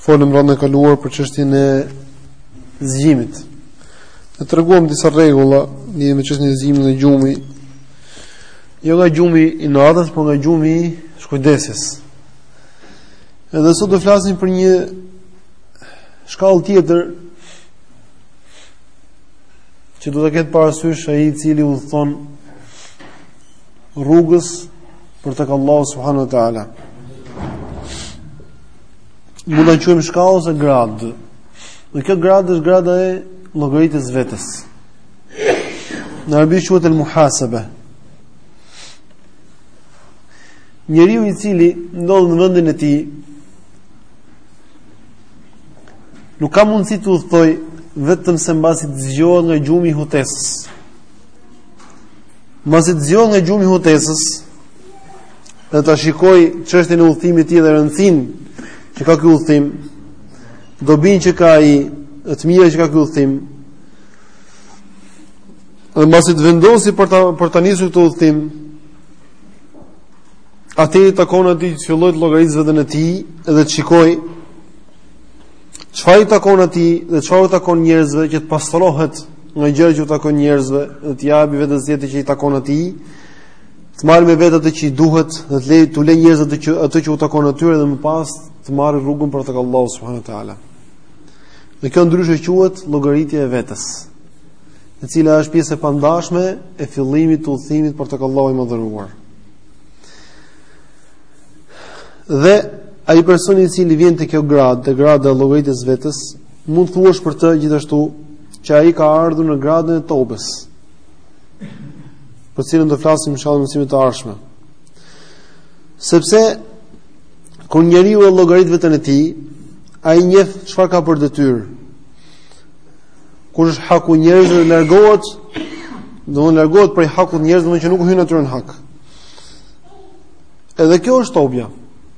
Folëm herën e kaluar për çështjen e zgjimit. Dhe treguam disa rregulla, lidhur me çështjen e zgjimit nga gjumi, jo nga gjumi i natës, po nga gjumi i shkujdesjes. Edhe sot do flasim për një shkallë tjetër, që do ta ketë parasysh ai i cili udhëton rrugës për tek Allahu subhanahu wa ta'ala. mund ta quajmë shkallë ose gradë. Dhe kjo gradë është grada e llogaritjes vetes. Në arabisht quhet el muhasebe. Njeriu i cili ndodhet në vendin e tij nuk ka mundësi të udhëtojë vetëm se mbasi të zgjohet nga gjumi i hutesës. Mbasi të zgjohet nga gjumi i hutesës, dhe ta shikojë çështjen e udhëtimit të tij dhe rëndësinë që ka ky udhëtim, dobinë që ka ai, e të mirat që ka ky udhëtim. Dhe mbasi të vendosi për ta për ta nisur këtë udhëtim, atëherë i takon atij që të fillojë të llogarisë veten e tij dhe të shikojë çfarë i takon atij dhe çfarë i takon njerëzve që të pastrohet nga gjëra që u takojnë njerëzve, e t'i japi vetes gjërat që i takon atij. Të marrë me vete atë që i duhet, dhe t'u lejë t'u lejë njerëzve atë që atë që u takon atyre dhe më pas të marrë rrugën për tek Allahu subhanahu wa taala. Dhe kjo ndryshe quhet llogaritja e vetes, e cila është pjesë e pandashme e fillimit të udhëtimit për tek Allahu i madhëruar. Dhe ai personi i cili vjen te kjo gradë, te grada e llogaritjes vetes, mund të thuash për të gjithashtu që ai ka ardhur në gradën e tobes. për të cilën do të flasim inshallah në mësimet e ardhshme. Sepse, kur njeriu e llogarit veten e tij, ai njeh çfarë ka për detyrë. Ku është haku i njerëzve dhe largohet, domethënë largohet prej hakut të njerëzve domethënë që nuk u hyn atyre në hak. Edhe kjo është tobja,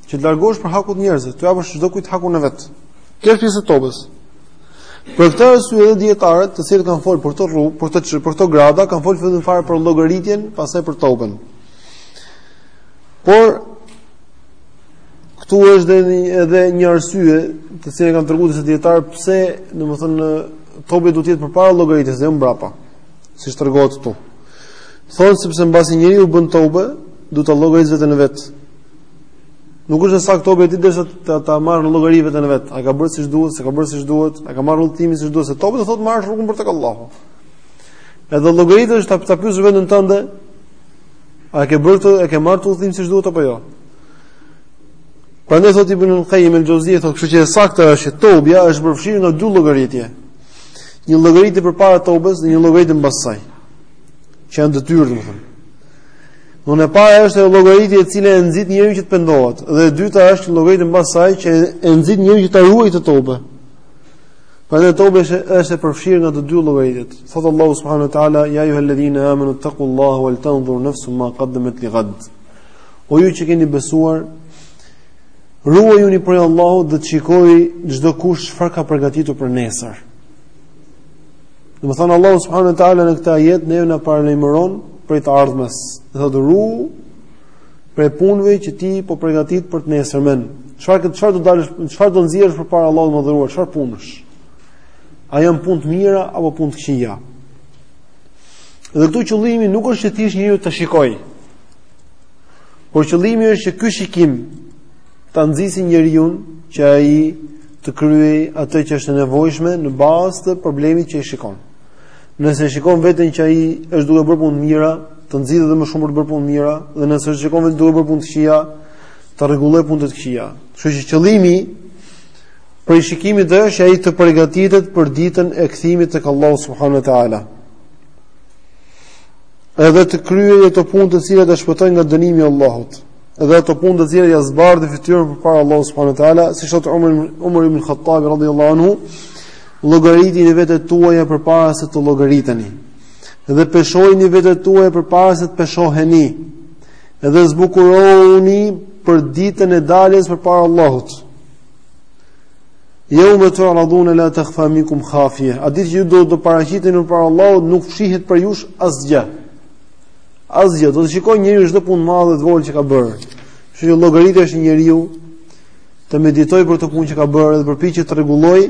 që të largohesh prej hakut të njerëzve, t'i japësh çdokujt hakun e vet. Kjo është pjesë e tobes. Për këtë arsye edhe dijetarët, të cilët kanë folur për këtë rrugë, për këtë për këto grada, kanë folur në fillim fare për llogaritjen, pastaj për toben. Por këtu është edhe një, edhe një arsye, të cilën kanë treguar disa dijetarë pse, domethënë, tobja duhet të jetë përpara llogaritjes dhe jo mbrapa, siç tregohet këtu. Thonë sepse mbasi njeriu bën tobe, duhet ta llogarisë veten e vet. Nuk është e saktë tobe ti derisa ta ta marrë në llogari vetën e vet. A ka bërë siç duhet, s'e ka bërë siç duhet, a ka marrë udhëtimin siç duhet, se tobe do thotë të marrësh rrugën për tek Allahu. Edhe llogaritja është ta ta pyes veten tënde, a ke bërë të, a ke marrë udhëtimin siç duhet apo jo? Prandaj thotë Ibn Qayyim el-Xheuzi thotë, kështu që e saktë është tobja është përfshirë në dy llogaritje. Një llogaritje përpara tobes dhe një llogaritje mbas saj. Që janë detyrë, domethënë. E para është llogaritje e cila e nxit njeriun që të pendohet dhe e dyta është llogaritje mbas saj që e nxit njeriun që ta ruajë atë tobe. Prandaj tobe është është e përfshirë nga të dy llogaritjet. Thotë Allahu subhanahu wa taala ya ayyuhalladhina amanu ttaqullaha wal tanzur nafsun ma qaddamat lighad. O ju që keni besuar, ruajuni prej Allahut dhe të shikojë çdokush çfarë ka përgatitur për nesër. Domethënë Allahu subhanahu wa taala në këtë ajet neve na paralajmëron prej të ardhmes. Dhe thotë ruju prej punëve që ti po pregatit për të nesërmen. Çfarë, çfarë do dalësh, çfarë do nxjerrësh përpara Allahut të madhëruar, çfarë punësh? A janë punë të mira, apo punë të këqija? Dhe këtu qëllimi nuk është që thjesht njeriu të shikojë. Por qëllimi është që ky shikim, ta nxisë njeriun që ai të kryejë atë që është e nevojshme në bazë të problemit që ai shikon. Nëse shikon veten që ai është duke bërë punë të mira, të nxitet edhe më shumë për të bërë punë të mira, dhe nëse shikon veten duke bërë punë të këqija, të rregullojë punët e këqija. Kështu që qëllimi prej shikimit është ai të përgatitet për ditën e kthimit tek Allahu subhanahu wa taala. Edhe të kryejë ato punë të cilat e shpëtojnë nga dënimi i Allahut. Edhe ato punë të cilat ia zbardhin fytyrën përpara Allahut subhanahu wa taala, siç thotë Umar Umar ibn Khattab radhiyallahu anhu, llogaritini vetet tuaja përpara se të llogariteni. Dhe peshojini vetet tuaja përpara se të peshoheni. Dhe zbukurohuni për ditën e daljes përpara Allahut. Yawma tu'radhuna la takhfa minkum khafiya. Atë ditë që ju do të paraqiteni para Allahut nuk fshihet prej jush asgjë. Asgjë, do të shikojë njeriu çdo punë të madhe dhe të vogël që ka bërë. Kështu që llogaritja është njeriu të meditojë për ato punë që ka bërë dhe të përpiqet të rregullojë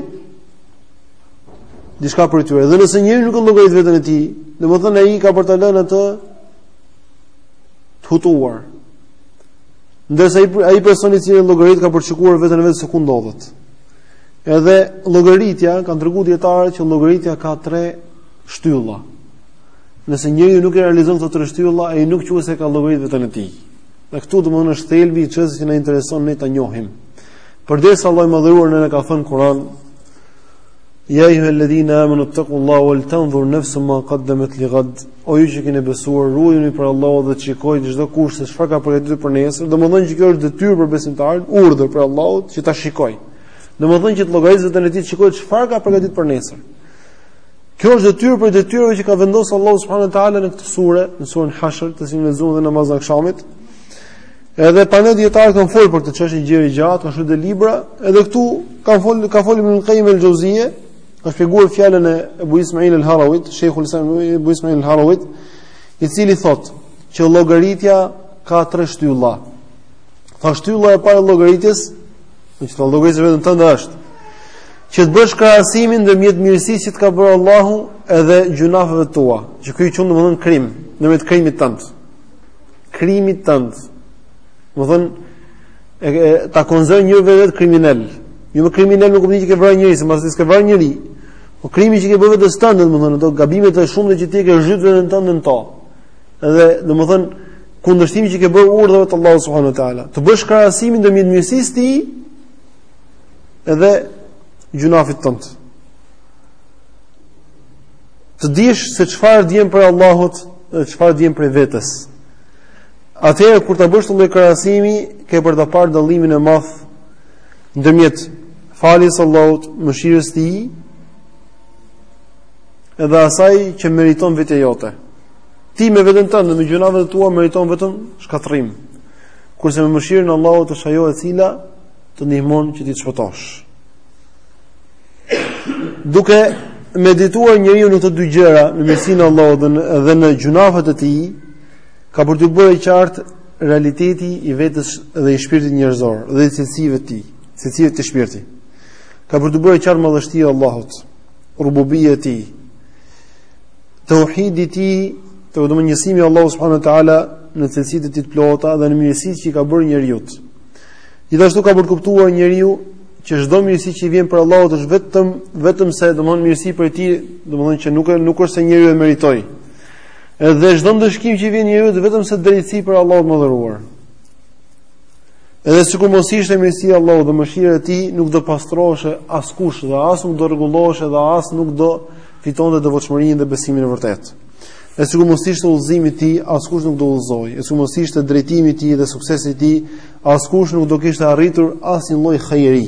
diçka prej tyre. Dhe nëse njeriu nuk e llogarit veten e tij, domethënë ai ka për ta lënë atë të hutuar. Ndërsa ai ai personi i cili llogarit ka për të shikuar veten e vet se ku ndodhet. Edhe llogaritja kanë treguar dietarët që llogaritja ka tre shtylla. Nëse njeriu nuk e realizon këto tri shtylla, ai nuk quhet se ka llogarit veten e tij. Dhe këtu domthonë është thelbi i çështjes që na intereson ne ta njohim. Përderisa Allahu i Madhëruar na ka thënë Kur'an, Ja ejjuhel-ledhine amenu itteku Allahe uel tendhur nefsun ma kaddemet ligad O ju që keni besuar, ruajuni prej Allahut dhe të shikojë gjithkush se çfarë ka përgatitur për nesër Domethënë që kjo është detyrë për besimtarin, urdhër prej Allahut që të shikojë Domethënë që të llogarisë veten e tij të shikojë se çfarë ka përgatitur për nesër Kjo është detyrë prej detyrave që ka vendosur Allahu subhanahu wa taala në këtë sure, në surën Hashr, të cilën e lexuam në namazin e akşamit. Edhe prandaj dijetarët kanë folur për këtë çështje gjerë e gjatë, kanë shkruar libra, edhe këtu kanë fol ka fol Ibn Qayyim al-Jauziye, ka shpjeguar fjalën e Abu Ismail al-Harawit, Sheikhul Islam Abu Ismail al-Harawit, i cili thotë që llogaritja ka tre shtylla. Tha shtylla e parë e llogaritjes, që të llogarisësh veten tënde është Që të bësh krahasimin ndërmjet mirësisë që të ka bërë Allahu edhe gjynaheve tua, që ky e quan domethënë krim, ndërmjet krimit tënd. Krimit tënd. Domethënë e, e ta konsiderojë veten kriminel. Jo kriminel në kuptimin që ke vrarë njerëz, thjesht ke vrarë njeri. Po krimi që ke bërë vetes tënde, domethënë ato gabime të shumta që ti ke zhytur veten tënde në to. Dhe domethënë kundërshtimi që ke bërë urdhrave të Allahut subhanuhu teala. Të bësh krahasimin ndërmjet mirësisë së tij edhe gjynahit tënd të dish se çfarë vjen prej Allahut dhe çfarë vjen prej vetes atëherë kur ta bësh këtë krahasim ke për të parë dallimin e madh ndërmjet faljes së Allahut mëshirës së tij edhe asaj që meriton vetja jote ti me veten tënde me gjynahet e tua meriton vetëm shkatërrim kurse mëshira e Allahut është ajo e cila të ndihmon që ti të shpëtosh. Duke medituar njeriu në këto dy gjëra, në mirësinë e Allahut dhe në, dhe në gjynahet e tij, ka për t'iu bërë i qartë realiteti i vetes dhe i shpirtit njerëzor dhe i cilësive të tij, cilësive të shpirtit. Ka për t'iu bërë e qartë madhështia e Allahut, rububia e tij, tauhidi i tij, domethënë njësimi i Allahut subhanuhu teala në cilësitë e tij të plota dhe në mirësitë që i ka bërë njeriut. Gjithashtu ka për të kuptuar njeriu që çdo mirësi që i vjen prej Allahut është vetëm vetëm se domthon mirësi prej tij, domthon që nuk e nuk është se njeriu e meritoi. Edhe çdo ndëshkim që i vjen njeriut është vetëm se drejtësi prej Allahut të Madhëruar. Edhe sikur mos ishte mirësia e Allahut dhe mëshira e tij, nuk do pastrohej askush dhe as nuk do rregullohej dhe as nuk do fitonte devotshmërinë dhe besimin e vërtetë. E sikur mos ishte udhëzimi i tij, askush nuk do udhëzohej. E sikur mos ishte drejtimi i tij dhe suksesi i tij, askush nuk do kishte arritur asnjë lloj hajri.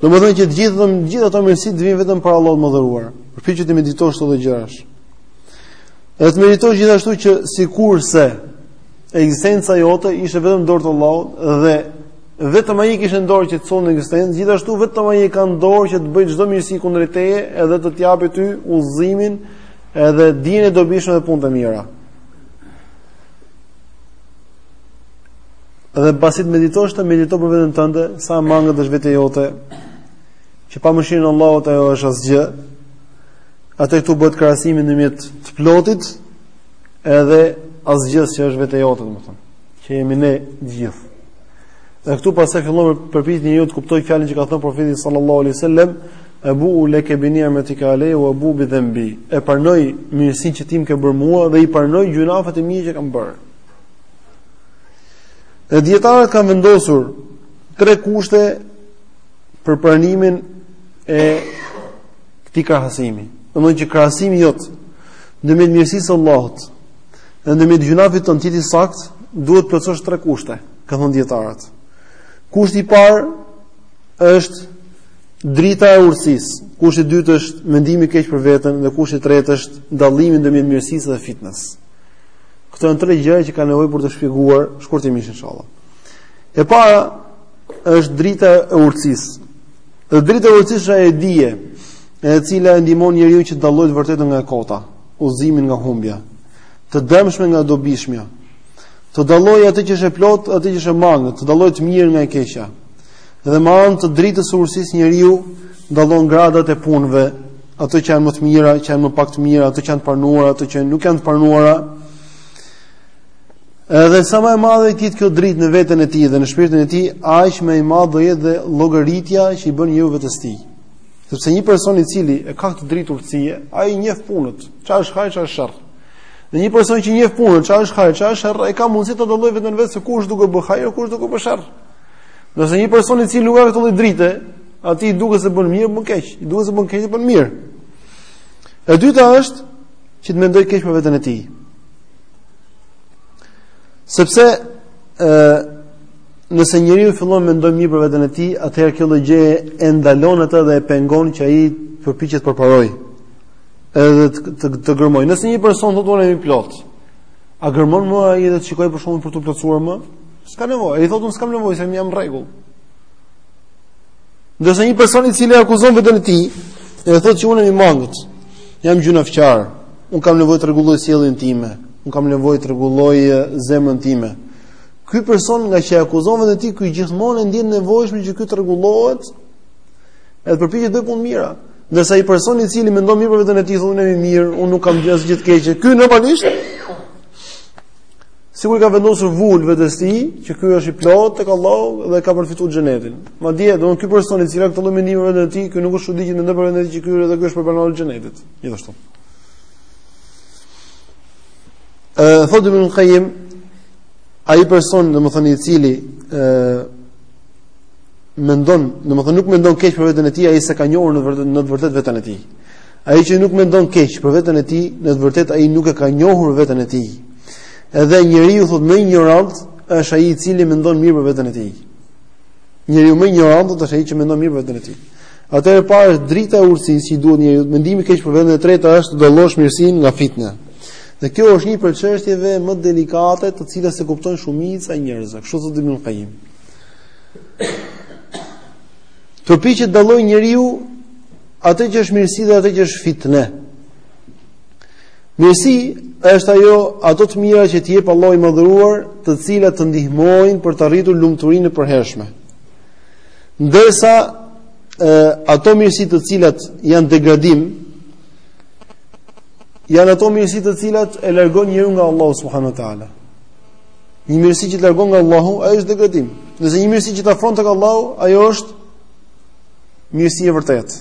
Domethënë që të gjitha të gjitha ato mirësitë vijnë vetëm prej Allahut të madhëruar. Përpiqu të meditosh këto gjëra. Edhe të meditosh gjithashtu që sikurse ekzistenca jote ishte vetëm në dorë të Allahut dhe Vetëm ai kishte në dorë që të sillte në ekzistencë, gjithashtu vetëm ai ka në dorë që të bëjë çdo mirësi kundrejt teje, edhe të të japë ty udhëzimin, edhe dijen e dobishme dhe punët e mira. Dhe pasi të meditosh këto medito për veten tënde, sa e mangët është vetja jote, që pa mëshirën e Allahut ajo është asgjë. Atëherë këtu bëhet krahasimi ndërmjet të plotit, edhe asgjës që është vetja jote, domethënë, që jemi ne gjithë. Dhe këtu pastaj fillon të përpiqet njeriu të kuptojë fjalën që ka thënë profeti sallallahu alaihi wasallam, "Abu ulaka bi ni'matika alay wa abu bi dhanbi." E pranoj mirësinë që ti më ke bërë mua dhe i pranoj gjynahet e mia që kam bërë. Dhe dijetarët kanë vendosur tre kushte për pranimin e këtij krahasimi. Domethënë që krahasimi yt ndërmjet mirësisë së Allahut, Dhe ndërmjet gjynahit tënd të jetë i saktë, duhet të plotësosh tre kushte, kanë thënë dijetarët. Kushti i parë është drita e urtësisë, kushti i dytë është mendimi i keq për veten, dhe kushti i tretë është dallimi ndërmjet mirësisë dhe fitnes. Këto janë tre gjëra që kanë nevojë për t'u shpjeguar shkurtimisht inshallah. E para është drita e urtësisë. Dhe drita e urtësisë është ajo dije, e cila e ndihmon njeriun që të dallojë të vërtetën nga kota, udhëzimin nga humbja, të dëmshmen nga e dobishmja. Të dallojë atë që është e plotë, atë që është e mangët, të dallojë të mirën nga e keqja. Dhe me anë të dritës së urtësisë njeriu dallon gradat e punëve, ato që janë më të mira, që janë më pak të mira, ato që janë të pranuara, ato që nuk janë të pranuara. Edhe sa më e madhe të jetë kjo dritë në veten e tij dhe në shpirtin e tij, aq më e madhe do jetë dhe llogaritja që i bën njeriu vetes tij. Sepse një person i cili e ka këtë dritë urtësie, ai i njeh punët, çfarë është hajr, çfarë është sherr. Dhe një person që njeh punët, çfarë është hajr, çfarë është sherr, ai ka mundësi të dallojë veten e vet se kur është duke bërë hajr, kur është duke bërë sherr. Ndërsa një person i cili nuk ka këtë lloj drite, atij i duket se bën mirë, bën keq, i duket se bën keq, bën mirë. E dyta është që të mendojë keq për veten e tij. Sepse ë Nëse njeriu fillon të mendojë mirë për veten e tij, atëherë kjo lloj gjëje e ndalon atë dhe e pengon që ai të përpiqet të përparojë edhe të të, të gërmojë. Nëse një person thotë unë jam i plot, a gërmon më ai edhe të shikojë për shkakun për të plotësuar më? S'ka nevojë. Ai thotë unë s'kam nevojë, se jam në rregull. Ndërsa një person i cili akuzon veten e tij, e thotë që unë jam i mangët. Jam gjunafçar. Un kam nevojë të rregulloj sjelljen time. Un kam nevojë të rregulloj zemrën time. Ky person nga që e akuzon veten e tij, ky gjithmonë e ndjen nevojshëm që ky të rregullohet. Edhe përpiqet të bëjë punë të mira. Ndërsa ai personi i cili mendon mirë për veten e tij, thotë jam i mirë, unë nuk kam gjë të keqe. Ky normalisht sikur ka vendosur vulë vetes tij, që ky është i plot tek Allahu dhe ka përfituar xhenetin. Madje do ky person i cili ka këtë lloj mendimi për veten e tij, ky nuk është çudi të mendojë për veten e tij që ky edhe ky është prej banorëve xhenetit. Gjithashtu. Ë thotë Ibn Qayyim ai person, domethënë i cili ë mendon, domethënë nuk mendon keq për veten e tij, ai s'e ka njohur në vërtet në të vërtetë veten e tij. Ai që nuk mendon keq për veten e tij, në të vërtetë ai nuk e ka njohur veten e tij. Edhe njeriu thotë më injorant është ai i cili mendon mirë për veten e tij. Njeriu më injorant është ai që mendon mirë për veten e tij. Atëherë e para drita e urtësisë që duhet njeriu, mendimi i keq për veten, e treta është të dallosh mirësinë nga fitneja. Dhe kjo është një prej çështjeve më delikate, të cilat s'e kuptojnë shumica e njerëzve. Kështu thotë Ibn Qayyim. Të përpiqet të dallojë njeriu atë që është mirësi dhe atë që është fitne. Mirësi është ajo ato të mira që t'i jep Allahu i madhëruar, të cilat të ndihmojnë për të arritur lumturinë e përhershme. Ndërsa ato mirësi të cilat janë degradim, Janë ato mirësi të cilat e largojnë njeriun nga Allahu subhanahu wa taala. Një mirësi që të largon nga Allahu, ajo është degradim. Ndërsa një mirësi që të afron tek Allahu, ajo është mirësi e vërtetë.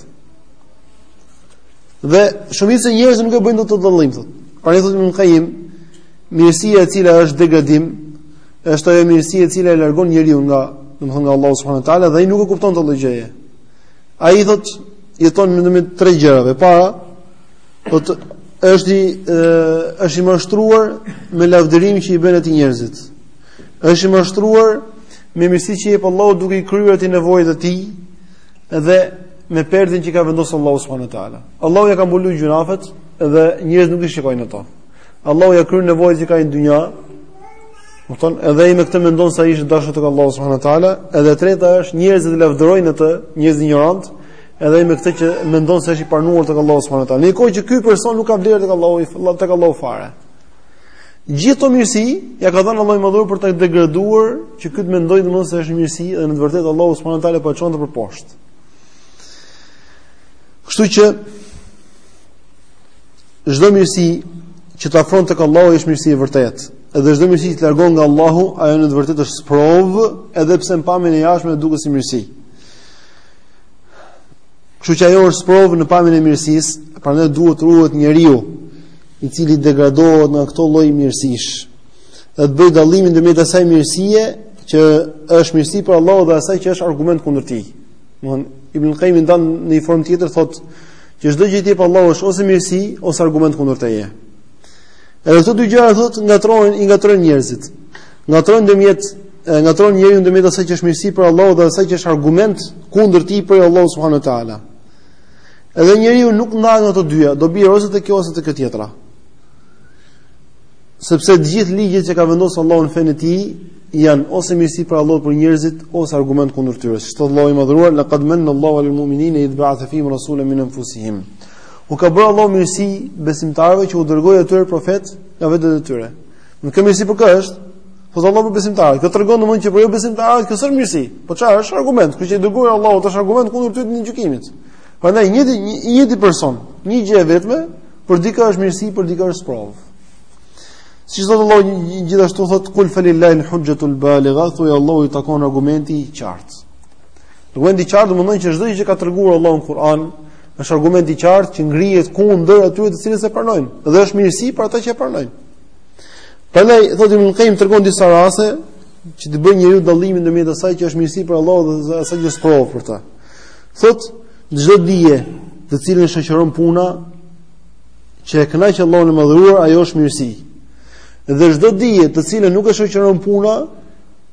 Dhe shumica e njerëzve nuk e bëjnë dot këtë dallim thotë. Pra thotë Ibn Qayyim, mirësia e cila është degradim, është ajo mirësi e cila e largon njeriu nga, domethënë nga Allahu subhanahu wa taala dhe ai nuk e kupton këtë gjë. Ai thotë jeton ndërmjet tre gjërave. E para, Thotë është i është i mashtruar me lavdërimin që i bëjnë atij njerëzit. Është i mashtruar me mirësi që i jep Allahu duke i kryer atij nevojat e tij dhe me perden që ka vendosur Allahu subhanahu wa taala. Allahu ja ka mbuluar gjunafet dhe njerëzit nuk i shikojnë ato. Allahu ja kryen nevojat që ka në dynja. Do thon edhe ai me këtë mendon se ai është i dashur tek Allahu subhanahu wa taala, edhe e treta është njerëzit që e lavdërojnë atë, njerëz injorant, Edhe ai me këtë që mendon se është i pranuar tek Allahu subhanahu wa taala. Në kohë që ky person nuk ka vlerë tek Allahu, tek Allahu fare. Gjithë to mirësi ja ka dhënë Allahu i madhëruar për ta degraduar që ky të mendojë domethënë se është mirësi dhe në të vërtetë Allahu subhanahu wa taala po e çon tatëpjetë. Kështu që çdo mirësi që të afron tek Allahu është mirësi e vërtetë. Edhe çdo mirësi që të largon nga Allahu, ajo në të vërtetë është sprovë, edhe pse në pamjen e jashtme duket si mirësi. Kështu që ajo është sprovë në pamjen e mirësisë, prandaj duhet të ruhet njeriu i cili degradohet nga këto lloj mirësish. Dhe të bëjë dallimin ndërmjet asaj mirësie që është mirësi prej Allahut dhe asaj që është argument kundër tij. Domethënë Ibn Qayyim e ndan në një formë tjetër thotë që çdo gjë tjetër prej Allahut është ose mirësi ose argument kundër teje. Edhe këto dy gjëra thotë ngatërrohen, i ngatërrojnë njerëzit. Ngatërrojnë ndërmjet e ngatërron njeriu ndërmjet asaj që është mirësi prej Allahut dhe asaj që është argument kundër tij prej Allahut subhanahu wa taala. Edhe njeriu nuk ndahet nga të dyja, do bjerë ose te kjo ose te kjo tjetra. Sepse të gjithë ligjet që ka vendosur Allahu në fenë e tij janë ose mirësi prej Allahut për njerëzit ose argument kundër tyre. Siç thotë Allahu i madhëruar, laqad manna Allahu alal mu'minina idh ba'atha fihim rasulan min anfusihim. U ka bërë Allahu mirësi besimtarëve që u dërgoi atyre profet nga vetët e tyre. Mirësi për kë është? Po thotë Allahu për besimtarët. Kjo tregon domethënë që për jo besimtarët s'është mirësi. Po çfarë është argument? Kjo që i dërgoi Allahu do të jetë argument kundër tyre ditën e gjykimit. Prandaj një një një person, një gjë e vetme, për dikë është mirësi, për dikë është sprovë. Siç thotë Allahu gjithashtu thotë kul falillahi alhujjatul baligha, thuaj Allahut i takon argumenti i qartë. Argumenti i qartë domethënë që çdo gjë që ka treguar Allahu në Kur'an është argumenti i qartë që ngrihet kundër atyre të cilët s'e pranojnë dhe është mirësi për ata që e pranojnë. Prandaj thotë Ibn Qayyim tregon disa raste që ta bëjë njeriu dallimin ndërmjet asaj që është mirësi prej Allahut dhe asaj që është sprovë për të. Thotë çdo dije të cilën e shoqëron puna që e kënaq Allahun e madhëruar, ajo është mirësi. Dhe çdo dije të cilën nuk e shoqëron puna,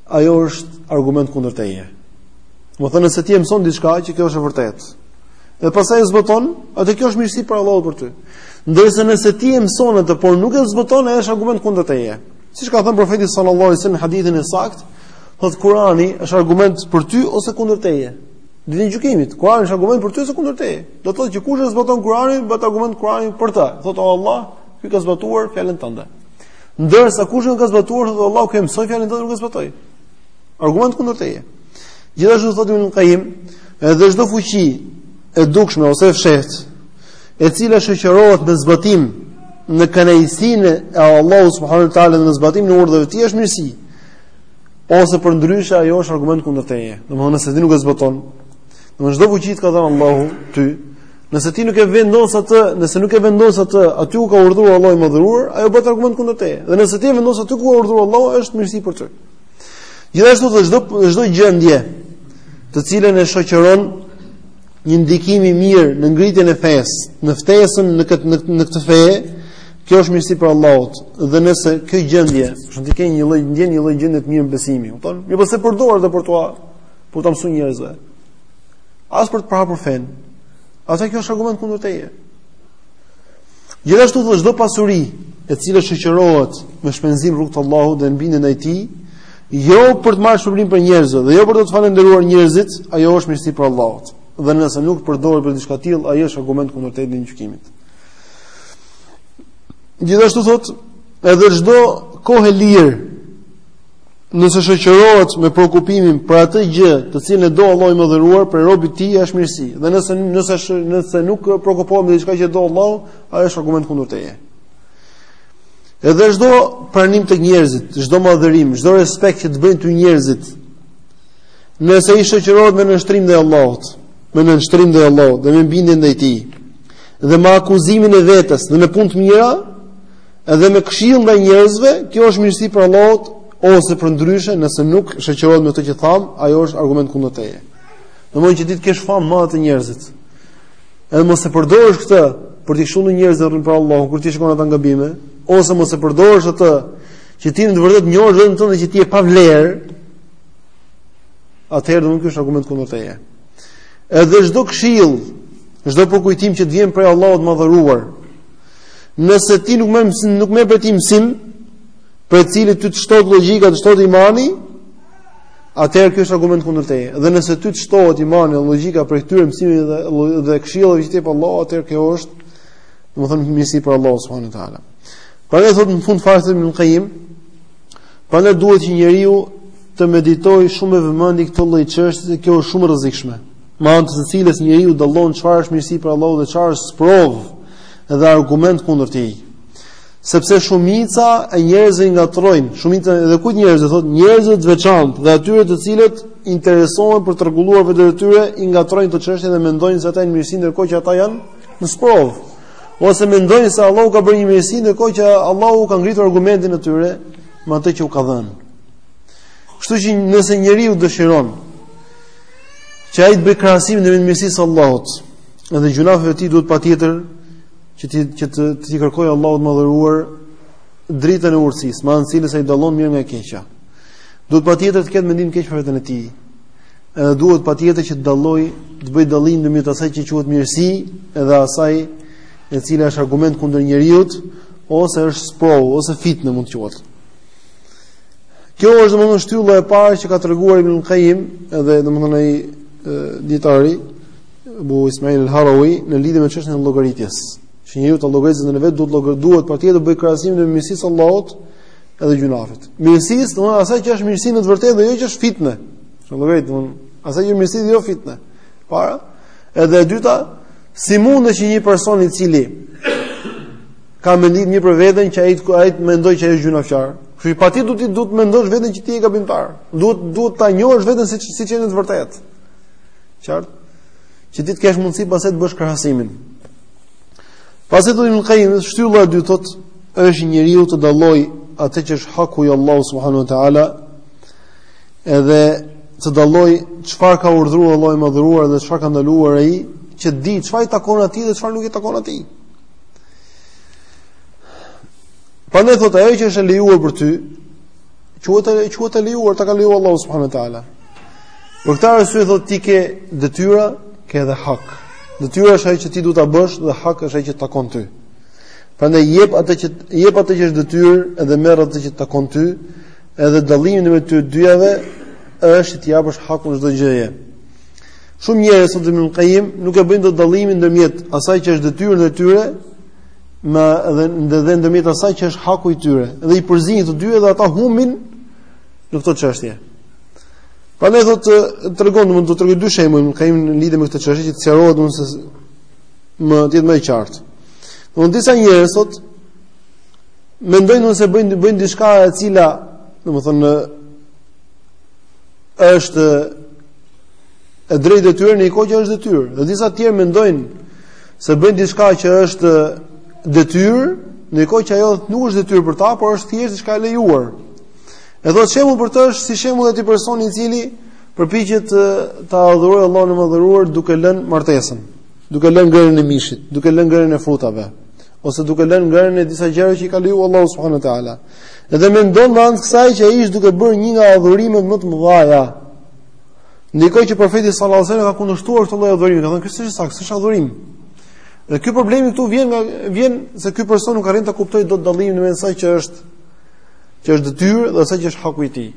ajo është argument kundër teje. Domethënë nëse ti e mëson diçka që kjo është e vërtetë. Dhe pastaj e zbaton atë, kjo është mirësi prej Allahut për ty. Ndërsa nëse ti e mëson atë, por nuk e zbaton, ajo është argument kundër teje. Siç ka thënë profeti sallallahu alajhi wasallam në hadithin e saktë, thot Kurani është argument për ty ose kundër teje. Ditën e gjykimit, Kurani është argument për ty ose kundër teje. Do të thotë që kush e zbaton Kuranin, bëhet argument Kurani për të. Thot o Allah, ky e ka zbatuar fjalën tënde. Ndërsa kush nuk e ka zbatuar, thot Allah, ky e mësoi fjalën tënde, nuk e zbatoi. Argument kundër teje. Gjithashtu thotë Ibn Qayyim, edhe çdo fuqi e dukshme ose e fshehtë, e cila shoqërohet me zbatim në kënaqësinë e Allahut subhanuhu teala dhe në zbatimin e urdhrave të tij është mirësi. Ose përndryshe ajo është argument kundër teje. Domethënë nëse ti nuk e zbaton. Domethënë çdo fuqi që të ka dhënë Allahu ty, Nëse ti nuk e vendos atë, nëse nuk e vendos atë, aty ku ka urdhëruar Allahu i madhëruar, ajo bëhet argument kundër teje. Dhe nëse ti e vendos aty ku ka urdhëruar Allahu, është mirësi për ty. Gjithashtu dhe çdo çdo gjendje të cilën e shoqëron një ndikim i mirë në ngritjen e fesë, në ftesën në këtë në, në këtë fe, kjo është mirësi prej Allahut. Dhe nëse kjo gjendje, për shembull, ke një lloj, ndjen një lloj gjendje të mirë besimi, kupton? Mirëpo s'e përdor as për t'ua, për t'ua mësuar njerëzve. As për të përhapur fenë. Atëherë kjo është argument kundër teje. Gjithashtu thotë çdo pasuri e cila shoqërohet me shpenzim në rrugë të Allahut dhe bindje ndaj tij, jo për të marrë shpërblim prej njerëzve dhe jo për të të falënderuar njerëzit, ajo është mirësi prej Allahut. Dhe nëse nuk përdoret për diçka të tillë, ajo është argument kundër teje Ditën e Gjykimit. Gjithashtu thotë edhe çdo kohë e lirë Nëse shoqërohet me preokupimin për atë gjë të cilën e do Allahu i madhëruar prej robit të tij është mirësi. Dhe nëse nëse nëse nuk preokupohet me diçka që do Allahu, ajo është argument kundër teje. Edhe çdo pranim te njerëzit, çdo madhërim, çdo respekt që të bëjnë ty njerëzit, nëse shoqërohet me nënshtrim ndaj Allahut, me nënshtrim ndaj Allahut dhe me bindje ndaj Tij, dhe me akuzimin e vetes dhe me punë të mira, Edhe me këshillë ndaj njerëzve, kjo është mirësi prej Allahut ose përndryshe, nëse nuk shoqërohet me këtë që thamë, ajo është argument kundër teje. Domethënë që ti të kesh famë te njerëzit. Edhe mos e përdorësh këtë për të shundur njerëz rrën për Allahun, kur ti shikon ata gabime, ose mos e përdorësh atë që ti në të vërtetë të njohësh veten tënde që ti je pa vlerë. Atëherë domethënë ky është argument kundër teje. Edhe çdo këshillë, çdo përkujtim që të vjen prej Allahut të madhëruar, Nëse ti nuk merr mësim, nuk merr prej tij mësim, prej të cilit ty të shtohet logjika, të shtohet imani, atëherë ky është argument kundër teje. Dhe nëse ty të shtohet imani dhe logjika prej këtyre mësimeve dhe dhe këshillave që t'i jep Allahu, atëherë kjo është, domethënë, mirësi prej Allahut subhanahu wa taala. Prandaj thotë në fund fare Ibn Qayyim, prandaj duhet që njeriu të meditojë shumë me vëmendje këtë lloj çështje, se kjo është shumë e rrezikshme. me anë të së cilës njeriu dallon çfarë është mirësi prej Allahut dhe çfarë është sprovë dhe argument kundër tij. Sepse shumica e njerëzve ngatrojnë, shumica edhe e kujt, njerëzve thotë njerëzve të veçantë dhe atyre të cilët interesohen për të rregulluar veten e tyre, i ngatrojnë këto çështje dhe mendojnë se ata janë në mirësi ndërkohë që ata janë në sprovë. Ose mendojnë se Allahu u ka bërë një mirësi ndërkohë që Allahu ka ngritur argumentin e tyre me atë që u ka dhënë. Kështu që nëse njeriu dëshiron që ai të bëjë krahasimin ndërmjet mirësisë së Allahut dhe gjynaheve të tij duhet patjetër që t'i që të t'i kërkojë Allahut të madhëruar dritën e urtësisë, me anë të cilës ai dallon të mirën nga e keqja. Duhet patjetër të ketë mendim keq për veten e tij. Edhe duhet patjetër që të dallojë, të bëjë dallim ndërmjet asaj që quhet mirësi dhe asaj e cila është argument kundër njeriut ose është sprovë ose fitne mund të quhet. Kjo është domethënë shtylla e parë që ka treguar Ibn Qayyim edhe domethënë ai dijetari Abu Ismail al-Harawi në lidhje me çështjen e llogarisë. Që njeriu të llogarisë veten duhet të duhet patjetër të bëjë krahasimin e mirësisë së Allahut edhe gjynahit. Mirësisë, domethënë asaj që është mirësi në të vërtetë dhe jo që është fitne. Që llogarit domethënë asaj që është mirësi dhe jo fitne. E para, edhe e dyta, si mund të që një person i cili ka mendim të mirë për veten që ai ai të mendojë që ai është gjynahqar. Kështu që patjetër ti duhet ta mendosh veten që ti je gabimtar. Duhet duhet ta njohësh veten siç siç je në të vërtetë. Qartë? Që ti të kesh mundësi pastaj të bësh krahasimin. Pastaj domethënë kemi shtylla e dytë thotë është njeriu të dallojë atë që është haku i Allahut subhanahu wa taala edhe të dallojë çfarë ka urdhëruar Allahu i madhëruar dhe çfarë ka ndaluar ai, që të dijë çfarë i takon atij dhe çfarë nuk i takon atij. Prandaj thotë ajo që është e lejuar për ty, quhet e quhet e lejuar, ta ka lejuar Allahu subhanahu wa taala. Për këtë arsye thotë ti ke detyra, ke edhe hak. Detyra është ajo që ti duhet ta bësh dhe hak është ajo që të takon ty. Prandaj jep atë që jep atë që është detyrë dhe merr atë që të takon ty, edhe dallimi ndërmjet të dyjave është që t'i japësh hakun çdo gjëje. Shumë njerëz thotë Ibn Qayyim nuk e bëjnë dot dallimin ndërmjet asaj që është detyrë ndaj tyre me dhe ndër ndërmjet asaj që është haku i tyre. Dhe i përziejnë të dyja edhe ata humbin në këto çështje. Prandaj thotë tregon domethënë do të tregojë dy shembuj Ibn Qayyim në lidhje me këtë çështje që të sqarohet domethënë se më të jetë më e qartë. Domethënë disa njerëz thotë mendojnë domethënë se bëjnë bëjnë diçka e cila domethënë është e drejtë detyrë në kohë që është detyrë. Dhe disa të tjerë mendojnë se bëjnë diçka që është detyrë, në kohë që ajo nuk është detyrë për ta, por është thjesht diçka e lejuar. E thotë shembulli për të është si shembulli i atij personi i cili përpiqet ta adhurojë Allahun e madhëruar duke lënë martesën, duke lënë ngrënien e mishit, duke lënë ngrënien e frutave, ose duke lënë ngrënien e disa gjërave që i ka lejuar Allahu subhanahu wa taala. Edhe mendon me anë të kësaj që ai është duke bërë një nga adhurimet më të mëdha Në një kohë që profeti sallallahu alajhi wasallam ka kundërshtuar këtë lloj adhurimi, ka thënë kjo s'është e saktë, s'është adhurim. Dhe ky problemi këtu vjen nga vjen se ky person nuk arrin ta kuptojë dot dallimin mes asaj që është që është detyrë dhe asaj që është haku i tij.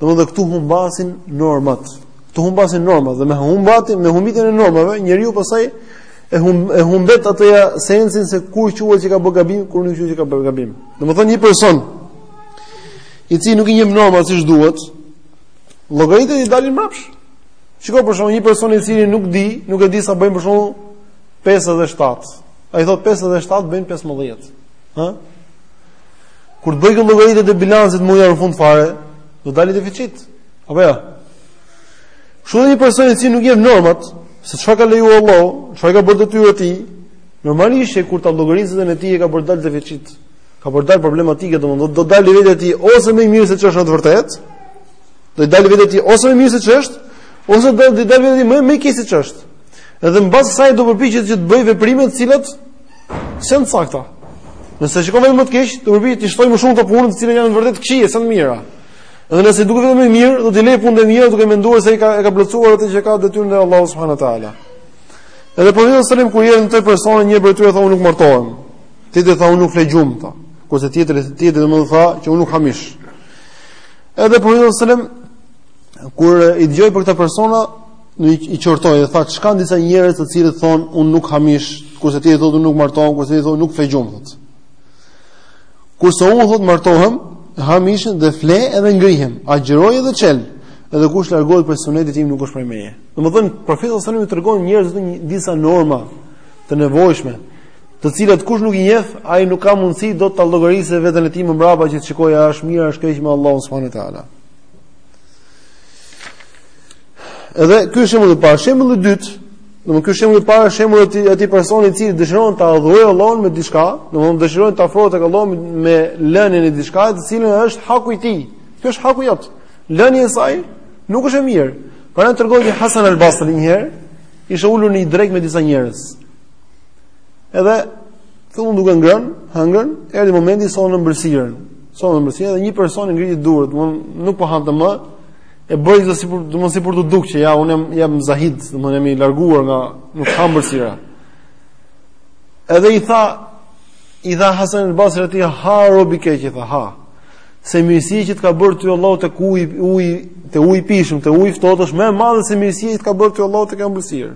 Domethënë këtu humbasin normat. Këtu humbasin normat dhe me humbatin me humbitjen e normave, njeriu pastaj e hum, e humbet atë sensin se kur quhet që ka bërë gabim, kur nuk quhet që ka bërë gabim. Domethënë një person i cili nuk i njeh normat siç duhet, llogaritë i dalin mbrapsht. Shikoj për shembull një person i cili nuk di, nuk e di sa bëjnë për shembull 57. Ai thot 57 bëjnë 15. Hë? Kur të bëjë këto llogaritë e bilancit mujor në fund fare, do dalë deficit. Apo jo? Ja? Kështu një person i cili nuk i njeh normat, se çfarë ka lejuar Allahu, çfarë ka bërë detyrë atij, normalisht që kur ta llogarisë veten e tij ka për të dalë deficit. Ka për të dalë problematike, domethënë do t'i dalë vetja e tij ose më i mirë se ç'është në të vërtetë. Do t'i dalë vetja e tij ose më i mirë se ç'është, ose do t'i dalë vetja e tij më më keq se ç'është. Edhe mbas kësaj do përpiqet që të bëjë veprime të cilat s'janë të sakta. Nëse e shikon veten më të keq, do përpiqet të shtojë më shumë ato punë të cilat janë në të vërtetë të këqija, s'janë të mira. Dhe nëse i duket vetja më mirë, do të lërë punën e mirë duke menduar se e ka e ka plotësuar atë që ka detyrë ndaj Allahut subhanahu wa taala. Edhe profeti alejhi selam kur jeni në të personin një prej tyre tha unë nuk martohem. Tjetri tha, unë nuk fle gjumë, tha. Kurse tjetri, tjetri domethënë tha, që unë nuk ha mish. Edhe profeti alejhi selam, kur dëgjoi për këta persona, i, i qortoi dhe tha, ç'kanë disa njerëz të cilët thonë, unë nuk ha mish, kurse tjetri thotë, unë nuk martohem, kurse tjetri thotë, nuk fle gjumë, thotë. Kurse unë thotë, martohem, ha mishin dhe fle edhe ngrihem, agjëroj edhe çel, edhe kush largohet prej sunetit tim nuk është prej meje. Domethënë profeti sallallahu alajhi wasallam i tregon njerëzve disa norma të nevojshme të cilat kush nuk i njeh, ai nuk ka mundësi dot ta llogarisë veten e tij më mbrapa që të shikojë a është mirë, a është keq me Allahun subhanahu wa taala. Edhe ky është shembulli i parë, shembulli i dytë, domthonë ky shembull i parë është shembulli i atij personi i cili dëshiron ta adhurojë Allahun me diçka, domthonë dëshiron të afrohet tek Allahu me lënien e diçkaje, e cila është haku i tij. Kjo është haku jot. Lënia e saj nuk është e mirë. Prandaj tregohet se Hasan al-Basri një herë, ishte ulur në një drekë me disa njerëz. Edhe këtu thonë duke ngrënë, hëngrën, erdhi momenti sollën ëmbëlsirën. Sollën ëmbëlsirën dhe një person i ngriti duart, nuk po hante më. E bëri si për, domethënë si për t'u duk që ja unë jam jam zahid, domethënë jam i larguar nga nga ëmbëlsira. Edhe i tha i tha Hasan al-Basri atij ha rob i keq i tha ha. Se mirësia që të ka bërë ty Allahu tek uji, te uji i pishëm, te uji i ftohtë është më e madhe se mirësia që të ka bërë ty Allahu tek ëmbëlsira.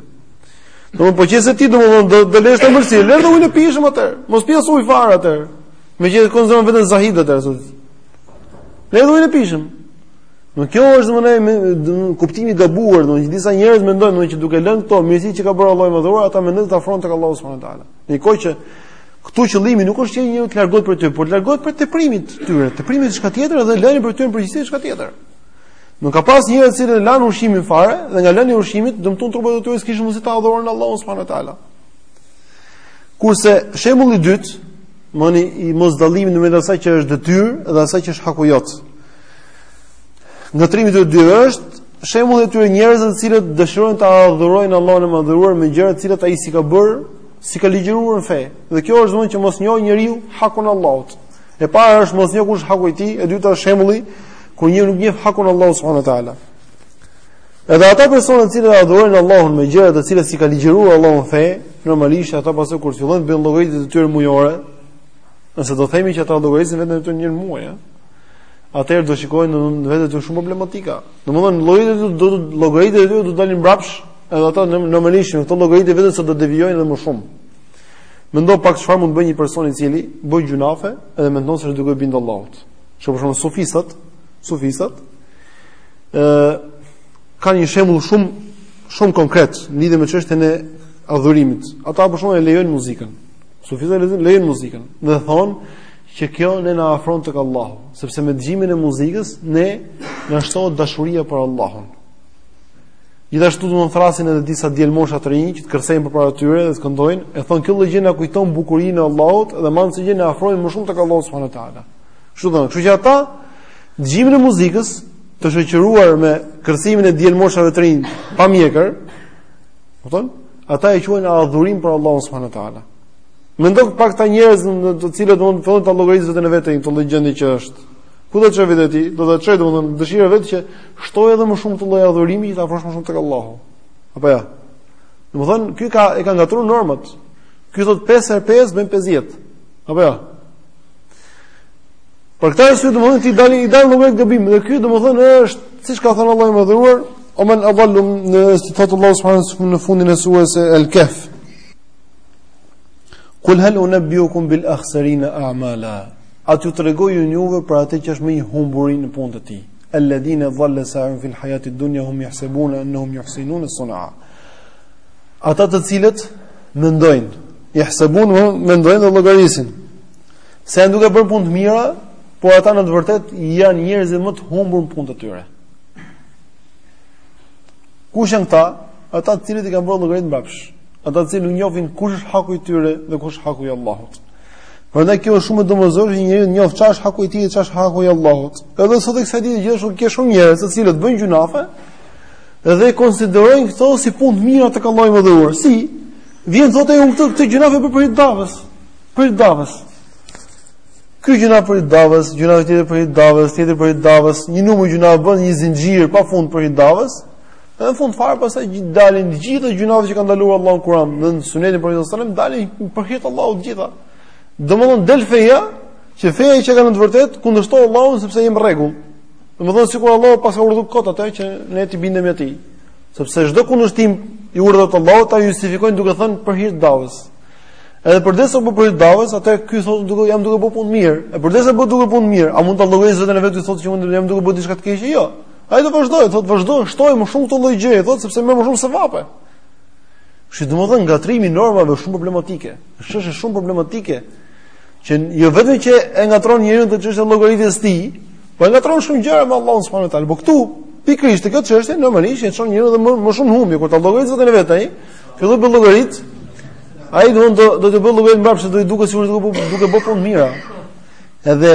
Domethënë po qe se ti domethënë do të lësh ëmbëlsirën, lër dhe ujin e pishëm atëherë. Mos pi ujë fare atëherë. Meqë e konsideron veten zahid ti sot. Lër dhe ujin e pishëm. Dhe kjo është domethënë kuptimi i gabuar, domethënë që disa njerëz mendojnë domethënë që duke lënë këto mirësi që ka bërë Allahu i madhëruar, ata mendojnë të afrohen tek Allahu subhanahu wa taala. Në kohë që këtu qëllimi nuk është që njeriu të largohet prej tyre, por të largohet prej teprimit të tyre, teprimi është diçka tjetër dhe lënia prej tyre në përgjithësi diçka tjetër. Se ka pas njerëz të cilët lanë ushqimin fare dhe nga lënia e ushqimit dëmtuan trupat e tyre, s'kishin mundësi ta adhurojnë Allahun subhanuhu te ala. Kurse shembulli i dytë, domethënë i mosdallimit në mes asaj që është detyrë dhe asaj që është haku jot. Ngatrimi i dytë është shembulli i atyre njerëzve të cilët dëshirojnë ta adhurojnë Allahun e madhëruar me gjëra të cilat ai s'i ka bërë, s'i ka ligjëruar në fe. Dhe kjo është domethënë që mos njohë njeriu hakun e Allahut. E para është mos njohë kush haku i tij, e dyta është shembulli kur njeriu nuk njeh hakun e Allahut subhanahu wa taala. Edhe ata persona të cilët adhurojnë Allahun me gjëra të cilat s'i ka ligjëruar Allahu në fe, normalisht ata pastaj kur fillojnë të bëjnë llogaritë e tyre mujore, nëse do themi që ata llogarisin veten për një muaj, ja? atëherë do shikojnë në vetvete shumë problematika. Domthonë llogaritë do do llogaritë do të dalin mbrapsh, edhe ata normalisht në këto llogaritë vetëm sa do devijojnë edhe më shumë. Mendo pak çfarë mund të bëjë një person i cili bën gjynahe dhe mendon se është duke bind Allahut. Shumë për shembull sufistat, sufistat ë kanë një shembull shumë shumë konkret në lidhje me çështjen e adhurimit. Ata për shembull e lejojnë muzikën. Sufistat e lejojnë muzikën dhe thonë që kjo ne na afron tek Allahu, sepse me dëgjimin e muzikës ne na shtohet dashuria për Allahun. Gjithashtu do të thrasin edhe disa djelmosha të rinj që të kërcejnë përpara tyre dhe të këndojnë, e thon kjo lloj gjë na kujton bukurinë e Allahut dhe madje kjo gjë na afron më shumë tek Allahu subhanahu wa taala. Kështu thon, kështu që ata dëgjimin e muzikës të shoqëruar me kërcimin e djelmoshave të rinj pa mjekër, kupton? Ata e quajnë adhurim për Allahun subhanahu wa taala. Mendo pak këta njerëz në të cilët domethënë ta llogarisë veten e vet në këtë lloj gjendje që është. Ku do të çojë vetë ti? Do të çojë domethënë dëshira vetë që të shtojë edhe më shumë këtë lloj adhurimi që ta afrosh më shumë tek Allahu. Apo ja. Jo? Domethënë ky ka e ka ngatruar normat. Ky thot 5 herë 5 bën 50. Apo ja. Jo? Për këtë arsye domethënë t'i dalin i dalin llogaritë gabim dhe ky domethënë është siç ka thënë Allahu i madhëruar, o men adallu thotë Allahu subhanahu wa taala në fundin e surës Al-Kahf. Qul hal unabbiukum bil akhsarina a'mala. A t'ju tregoj unë juve për atë që është më i humburi në punët e tij? Alladhina dhalla sa'yuhum fil hayati ad-dunya wa hum yahsabuna annahum yuhsinuna sun'a. Ata të cilët mendojnë, yahsabuna mendojnë dhe llogarisin se janë duke bërë punë të mira, por ata në të vërtetë janë njerëzit më të humbur në punët e tyre. Kush janë këta? Ata të cilët i kanë bërë llogaritë mbrapsh. Ata të cilët nuk njohin kush është haku i tyre dhe kush është haku i Allahut. Prandaj kjo është shumë e domosdoshme që njeriu të njohë çfarë është haku i tij dhe çfarë është haku i Allahut. Edhe sot e kësaj dite gjithashtu ke shumë njerëz të cilët bëjnë gjunafe dhe konsiderojnë këto si punë të mira tek Allahu i madhëruar. Si? Vjen thotë unë këtë këtë gjunaf e bëj për hir davës. Për hir davës. Ky gjunaf për hir davës, gjunafi tjetër për hir davës, tjetri për hir davës, një numër gjunafesh bën një zinxhir pa fund për hir davës. Dhe në fund fare pastaj gjithë dalin të gjitha gjunafet që ka ndaluar Allahu në Kur'an, në Sunetin e Profetit sallallahu alajhi wasallam dalin për hir të Allahut të gjitha. Domthon del feja, që feja që kanë në të vërtetë kundërshton Allahun sepse jemi në rregull. Domthon sikur Allahu paska urdhëruar kot atë që ne t'i bindemi atij. Sepse çdo kundërshtim i urdhrave të Allahut e justifikojnë duke thënë për hir të davës. Edhe përderisa po e bën për hir të davës, atëherë ky thotë duke jam duke bërë punë të mirë. E përderisa po bën punë të mirë, a mund ta llogarisë veten e vet ky të thotë që mund të jam duke bërë diçka të keqe? Jo. Ai do vazhdoj, thotë vazhdo, shtoj më shumë këto lloj gjëje, thotë sepse merr më shumë sevape. Kështu domethënë ngatrimi i normave është shumë problematike. Është çështje shumë problematike që jo vetëm që e ngatron njeriun te çështja e llogaritjes së tij, por e ngatron shumë gjëra me Allahun subhanuhu teala. Po këtu pikërisht kjo çështje normalisht e çon njeriun edhe më, më shumë në humbje kur ta llogarit veten e vet ai, fillon me llogarit. Ai do të do të bëj llogarit mbrapsht do i duket sikur duke duke bërë punë të mira. Edhe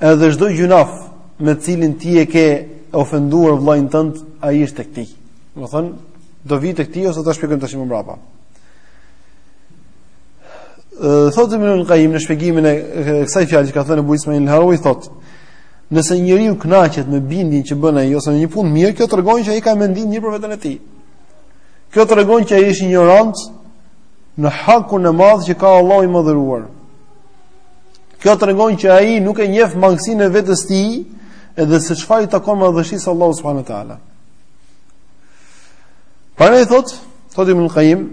Edhe çdo gjynaf me të cilin ti e ke ofenduar vëllain tënd, ai është tek ti. Domethënë, do vi tek ti ose do ta shpjegojmë tash më mbrapa. Thotë Ibn al-Qayyim në shpjegimin e kësaj fjale që ka thënë Abu Ismail al-Harawi thotë Nëse njeriu kënaqet me bindjen që bën ai ose me një punë të mirë, kjo tregon që ai ka mendim të mirë për veten e tij. Kjo tregon që ai është injorant në hakun e madh që ka Allahu i madhëruar. Kjo tregon që ai nuk e njef mangësinë e vetes tij edhe se çfarë i takon madhështisë Allahu subhanahu teala. Prandaj thot, thot Ibn Kajim,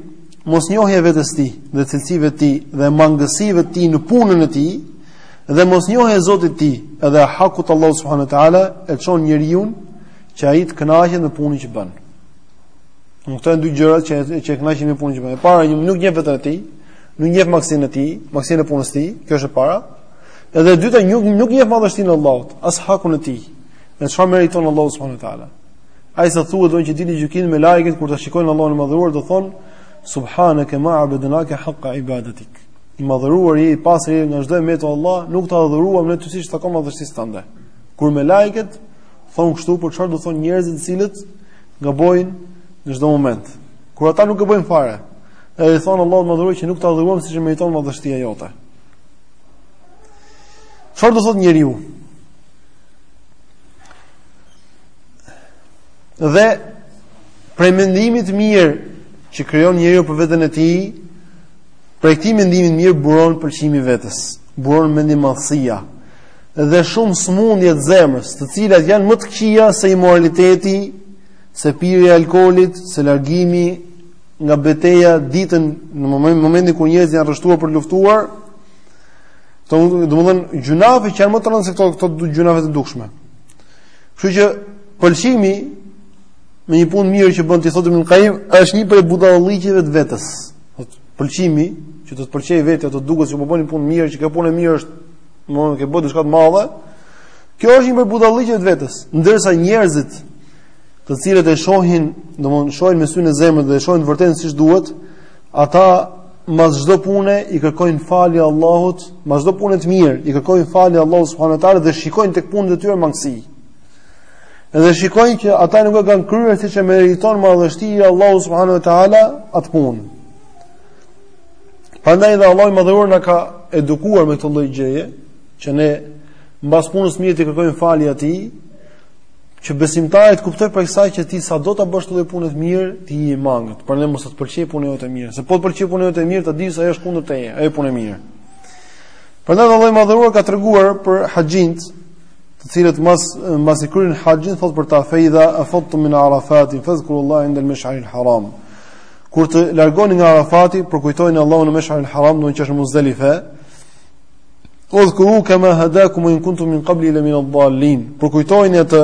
mosnjohja e vetes tij dhe cilësive tij dhe mangësive tij në punën e tij dhe mosnjohja e Zotit tij edhe hakut Allahut subhanahu teala e çon njeriun që ai të kënaqet në punën që bën. Në këto janë dy gjërat që që kënaqet me punën që bën. E para, nji nuk njeh veten e tij, Nuk njeh mangësinë e tij, mangësinë e punës së tij, kjo është e para. Edhe e dyta, nuk nuk njeh madhështinë e Allahut, as hakun e tij. Dhe çfarë meriton Allahu subhanahu wa taala? Aq sa thuhet domethënë që ditën e gjykimit melaiket kur ta shikojnë Allahun e madhëruar do thon subhanaka ma abadnaka haqqa ibadatik. I madhëruar je i pastër je nga çdo e metë Allah, nuk të adhuruam ne ty siç i takon madhështisë tënde. Kur melaiket thon kështu po çfarë do thon njerëzit të cilët gabojnë në çdo moment. Kur ata nuk gabojnë fare, Edhe i thonë Allahut madhëruar që nuk të adhuruam siç e meriton madhështia jote. Çfarë do thotë njeriu? Dhe prej mendimit mirë që krijon njeriu për veten e tij, prej këtij mendimit mirë buron pëlqimi vetes, buron mendjemadhësia dhe shumë smundje të zemrës, të cilat janë më të këqija se imoraliteti, se pirja e alkoolit, se largimi nga beteja ditën në momentin momentin kur njerëzit janë rreshtuar për luftuar domthënë gjynahe që janë më të rëndë se këto këto gjynahe të dukshme kështu që pëlqimi me një punë mirë që bën ti thotë Ibn Qayyim është një prej budalliqeve të vetes pëlqimi që të të pëlqejë vetja të duket se po bën një punë mirë që kjo punë mirë është domthënë ke bërë diçka të madhe kjo është një prej budalliqeve të vetes ndërsa njerëzit të cilët e shohin, domthonë shohin me syrin e zemrës dhe e shohin vërtetën siç duhet, ata mas çdo pune i kërkojnë falje Allahut, mas çdo pune të mirë i kërkojnë falje Allahut subhanuhu teala dhe shikojnë tek punët e tyre mangësi. Edhe shikojnë që ata nuk e kanë kryer siç e meriton madhështia e Allahut subhanuhu teala atë punë. Prandaj dhe Allahu i madhëruar na ka edukuar me këtë lloj gjëje, që ne mbas punës mirë t'i kërkojmë falje atij, Që besimtari të kuptojë prej kësaj që ti sado ta bësh këtë punë të mirë, ti je i mangët, prandaj mos të pëlqej puna jote e mirë. Se po të pëlqej puna jote e mirë, ta di se ajo është kundër teje, ajo punë e mirë. Prandaj Allahu i madhëruar ka treguar për haxhint, të cilët mas masi kryejnë haxhin thot për ta feidha afadtum min arafatin fazkurullaha inda al-mash'aril haram. Kur të largoni nga Arafati, përkujtojeni Allahun në Mash'aril haram, do të jesh në Muzdalife, Udhkuruhu kama hadakum wa in kuntum min qablihi lamina ad-dallin. Por kujtojini atë,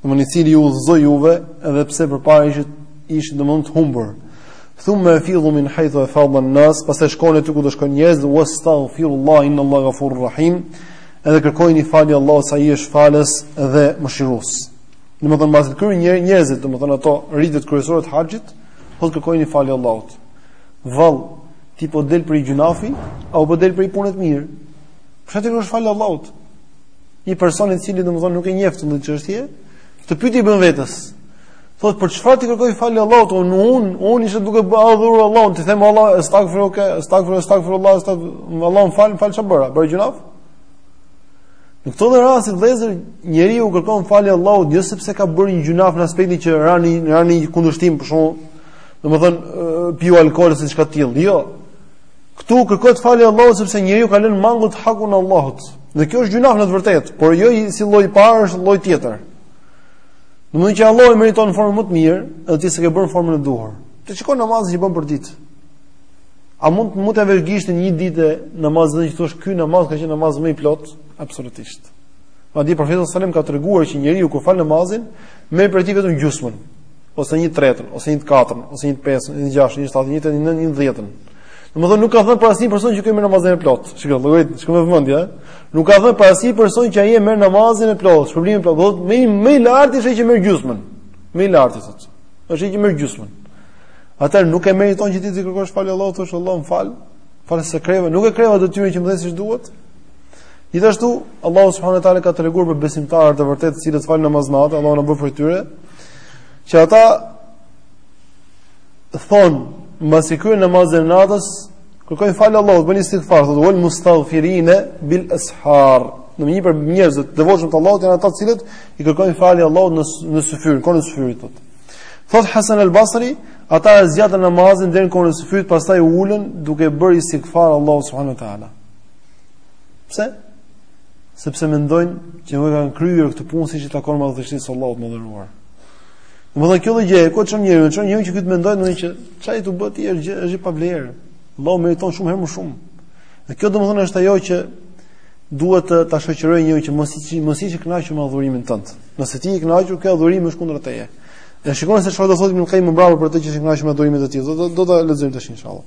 domthonë i cili ju udhëzoi juve, edhe pse përpara ishit ishit domthonë të humbur. Thumma afidhu min haythu afadha an-nas, pastaj shkoni aty ku do shkojnë njerëz, wastaghfirullah inna Allah ghafurur rahim. Edhe kërkojini falje Allahut se ai është falës dhe mëshirues. Domthonë mbasi kryejnë njerëzit, njerëzit, domthonë ato ritet kryesore të haxhit, po kërkojini falje Allahut. Vallë Ti po del prej gjunafi, apo po del prej punës të mirë? Pse t'i kërkosh falje Allahut? Një person i cili domethënë nuk e njeh këtë çështje, këtë pyetje i bën vetes. Thot për çfarë t'i kërkoj falje Allahut? Unë un, un isha duke bërë adhur Allahun, t'i them Allah, astaghfiruke, astaghfiru, astaghfiru Allah, astaghfiru Allah më fal, fal çfarë bëra? Bëra gjunaf? Në këto dy raste vëllezër, njeriu kërkon falje Allahut, jo sepse ka bërë një gjunaf në aspektin që ra në, ra në një kundërshtim për shembull, Domethën piu alkool a diçka të tillë. Jo. Ktu kërkohet falje Allahut sepse njeriu ka lënë mangut hakun e Allahut. Dhe kjo është gjynah në të vërtetë, por jo si lloji i parë është lloj tjetër. Domethën që Allahu meriton në formë më të mirë, edhe ti s'e ke bërë në formën e duhur. Ti shiko namazin që bën për ditë. A mund mund të përzgjedhësh një ditë namaz dhe të thosh ky namaz ka qenë namazi më i plotë? Absolutisht. Madje profeti sallallahu alajhi wasallam ka treguar që njeriu kur fal namazin, merr prej tij vetëm gjysmën. ose një të tretën, ose një të katërtën, ose një të pestën, një të gjashtën, një të shtatën, një të nëntën, një të dhjetën. Domethënë nuk ka thënë për asnjë person që ky merr namazin e plot. Shikoje, lexoje, shikoje me vëmendje. Nuk ka thënë për asnjë person që ai e merr namazin e plot, shpërblimin e plot. Domethënë më i larti është ai që merr gjysmën. Më i larti thotë. Është ai që merr gjysmën. A nuk e meriton që ti t'i kërkosh falje Allahut, të thosh Allah më fal. Më fal s'e kreva, nuk e kreva detyrën që më dhe siç duhet. Gjithashtu Allahu subhanahu wa taala ka treguar për besimtarët e vërtetë, të cilët falin namaz natë, Allahu na bëftë prej tyre. Që ata thonë, mbasi e kryejnë namazin e natës, kërkojnë falje Allahut, bëjnë istighfar, thotë wal mustaghfirina bil ashar. Domethënë prej njerëzve të devotshëm të Allahut janë ata të cilët i kërkojnë falje Allahut në në syfyr, kohën e syfyrit thotë. Thot Hasan al-Basri, ata e zgjatin namazin deri në kohën e syfyrit, pastaj ulen duke bërë istighfar Allahu subhanahu wa taala. Pse? sepse mendojnë që nuk e kanë kryer këtë punë siç i takon madhështisë së Allahut të madhëruar. Domethënë kjo gjë e çon njeriun, çon njeriun që të mendojë domethënë që ç'ai të bëjë është gjë është e pavlerë. Allahu meriton shumë herë më shumë. Dhe kjo domethënë është ajo që duhet të ta shoqërojë njeriun që mos ji mos ji i kënaqur me adhurimin tënd. Nëse ti je i kënaqur, ky adhurim është kundër teje. E shikoni se çfarë do thotë Ibn Qayyim mbrapa për atë që është i kënaqur me adhurimin e tij. Do do ta lexojmë tash inshallah.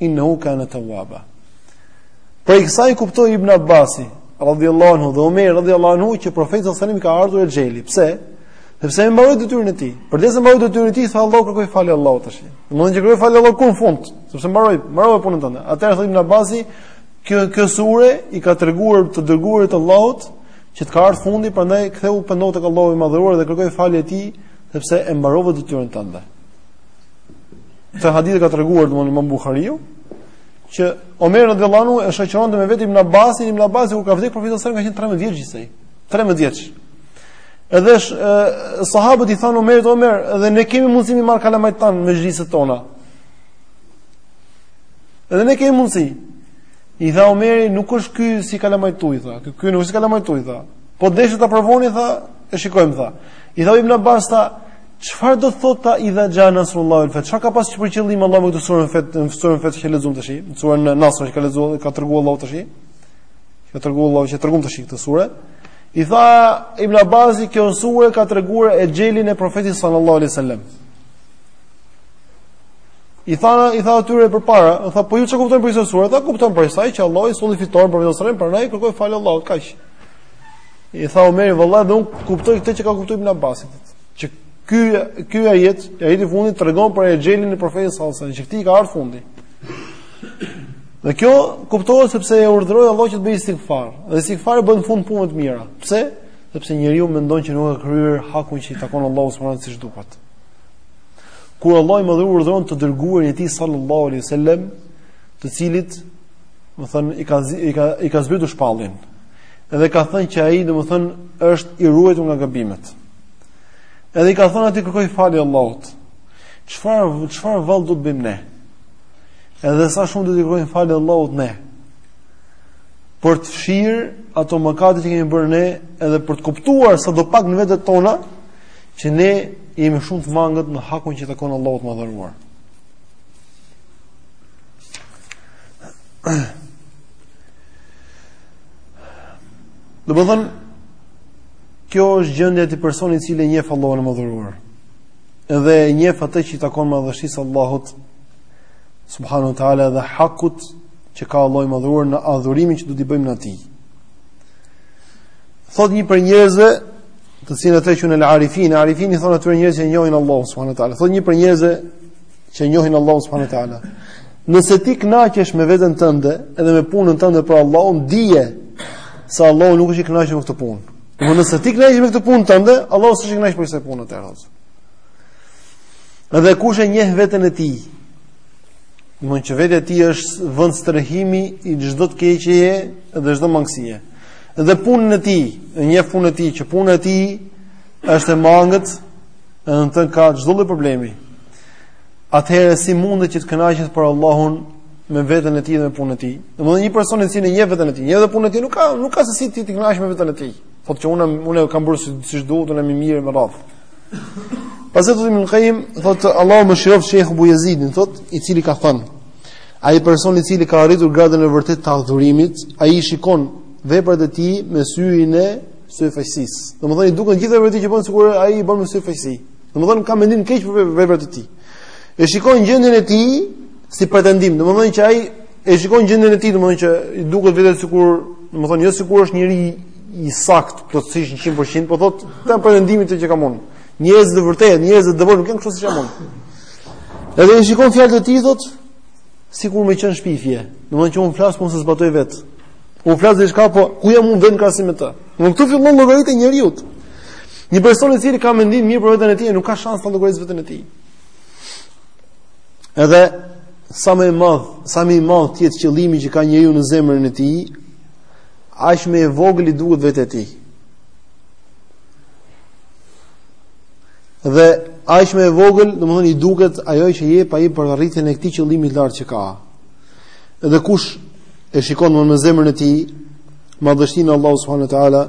Innahu kana tawwaba. Prej kësaj kuptoi Ibn Abbasi, radhiyallahu anhu dhe Omer radhiyallahu anhu që profetit sallallahu alajhi wasallam ka ardhur exheli. Pse? Sepse e mbaroi detyrën e tij. Përderisa e mbaroi detyrën e tij, tha Allahu kërkoji falje Allahut tash. Domethënë që kërkoji falje Allahut kur në fund, sepse mbarove, mbarove punën tënde. Atëherë thotë Ibn Abbasi, kjo kjo sure i ka treguar të dërguarit të Allahut që të ka ardhur fundi, prandaj kthehu pendohu tek Allahu i madhëruar dhe kërkoji falje atij, sepse e mbarove detyrën tënde. Këtë hadith e ka treguar domethënë Imam Buhariu që Omer radhiyallahu anhu e shoqëronte me vete Ibn Abbasin, Ibn Abbasi kur ka vdekur profeti sallallahu alajhi wasallam ka qenë 13 vjeç gjithsej. 13 vjeç. Edhe sahabët i thanë Omerit, Omer, edhe ne kemi mundësi me i marrë kalamajt tanë në mexhliset tona. Edhe ne kemi mundësi. I tha Omeri, nuk është ky si kalamajt tuaj tha. Ky ky nuk është si kalamajt tuaj tha. Po deshët ta provoni tha, e shikojmë tha. I tha Ibn Abbas tha, Çfarë do thotë tha idha xha nasrullahi uel fet'h? Çka ka pasur për qëllim Allahu me këtë suren fet'h, në suren fet'h që lexuam tash, në suren Nasr që lexuam, ka treguar Allahu tash. Ka treguar Allahu që treguam tash këtë sure. I tha Ibn Abbasi, kjo sure ka treguar exhelin e profetit sallallahu alaihi wasallam. I tha i tha atyre përpara, u tha po ju çka kuptoni për këtë sure? Tha kuptojmë prej saj që Allahu i solli fitoren për profetin sallallahu alaihi wasallam, prandaj kërkoji falje Allahut kaq. I tha Omeri, vallahi, dhe unë kuptoj këtë që ka kuptuar Ibn Abbasi. Që ky ky ajet, ajeti i fundit tregon për exhelin e Profetit sallallahu alajhi wasallam, që atij i ka ardhur fundi. Dhe kjo kuptohet sepse e urdhëroi Allahu që të bëjë istighfar. Dhe istighfari bëhet në fund punëve të mira. Pse? Sepse njeriu mendon që nuk ka kryer hakun që i takon Allahut subhanahu siç duhet. Kur Allahu i madhëruar urdhëron të dërguarin e tij sallallahu alaihi wasallam, të cilit, domethënë, i ka i ka i ka zbritur shpalljen. Edhe ka thënë që ai, domethënë, është i ruajtur nga gabimet. Edhe i ka thënë atij kërkoji falje Allahut. Çfarë çfarë vallë duhet të bëjmë ne? Edhe sa shumë duhet t'i kërkojmë falje Allahut ne? Për të fshirë ato mëkate që kemi bërë ne, edhe për të kuptuar sado pak në vetet tona që ne jemi shumë të mangët në hakun që i takon Allahut të madhëruar. Domethënë kjo është gjendja e personit i cili e njeh Allahun e madhëruar. Edhe e njeh atë që i takon madhështisë së Allahut subhanahu wa taala dhe hakut që ka Allahu i madhëruar në adhurimin që duhet t'i bëjmë ne atij. Thotë një prej njerëzve të cilët ata quhen Arifin, Arifin i thonë atyre njerëzve që njohin Allahun subhanahu wa taala. Thotë një prej njerëzve që njohin Allahun subhanahu wa taala. Nëse ti kënaqesh me veten tënde dhe me punën tënde për Allahun, dije se Allahu nuk është i kënaqur me këtë punë. Domethënë nëse ti kënaqesh me këtë punë tënde, Allahu s'është i kënaqur për këtë punë që prodhon. Edhe kush e njeh veten e tij, e njeh që vetja e tij është vend strehimi i çdo të keqeje dhe çdo mangësie. Dhe punën e tij, e njeh punën e tij që puna e tij është e mangët, edhe në të ka çdo lloj problemi. atëherë si mundet që të kënaqet për Allahun me veten e tij dhe me punën e tij? Domethënë një person i cili e njeh veten e tij, njeh dhe punën e tij, nuk ka nuk ka se si të kënaqet me veten e tij. Thotë që unë unë e kam bërë siç si duhet, unë më mirë me radhë. Pastaj thotë Ibn Qayyim, thotë Allahu mëshiroftë Sheikh Abu Yazidin, thotë i cili ka thënë Ai person i cili ka arritur gradën e vërtetë të adhurimit, ai shikon veprat e tij me syrin e syfaqësisë. Domethënë i duken gjithë veprat që bën sikur ai i bën me syfaqësi. Domethënë ka mendim keq për veprat e tij. E shikon gjendjen e tij si pretendim, domethënë që ai e shikon gjendjen e tij, domethënë që i duket vetja sikur, domethënë jo sikur është njeri i saktë plotësisht 100%, po thotë janë pretendime që kam unë. Njerëz të vërtetë, njerëz të devotshëm s'janë kështu si jam unë. Edhe i shikon fjalët e tij thotë sikur me qenë shpifje. Domethënë që unë flas po s'e zbatoj vetë. Unë flas diçka po ku jam unë vetë në krahasim me të. Dhe këtu fillon llogaria e njeriut. Një person i cili ka mendim të mirë për veten e tij, nuk ka shans ta llogarisë veten e tij. Edhe sa më i madh, sa më i madh të jetë qëllimi që ka njeriu në zemrën e tij, aq më e vogël i duket vetja e tij. Dhe aq më e vogël, domethënë i duket ajo që jep ai për arritjen e këtij qëllimi të lartë që ka. Edhe kush e shikon me zemrën e tij, madhështinë e Allahut subhanahu wa taala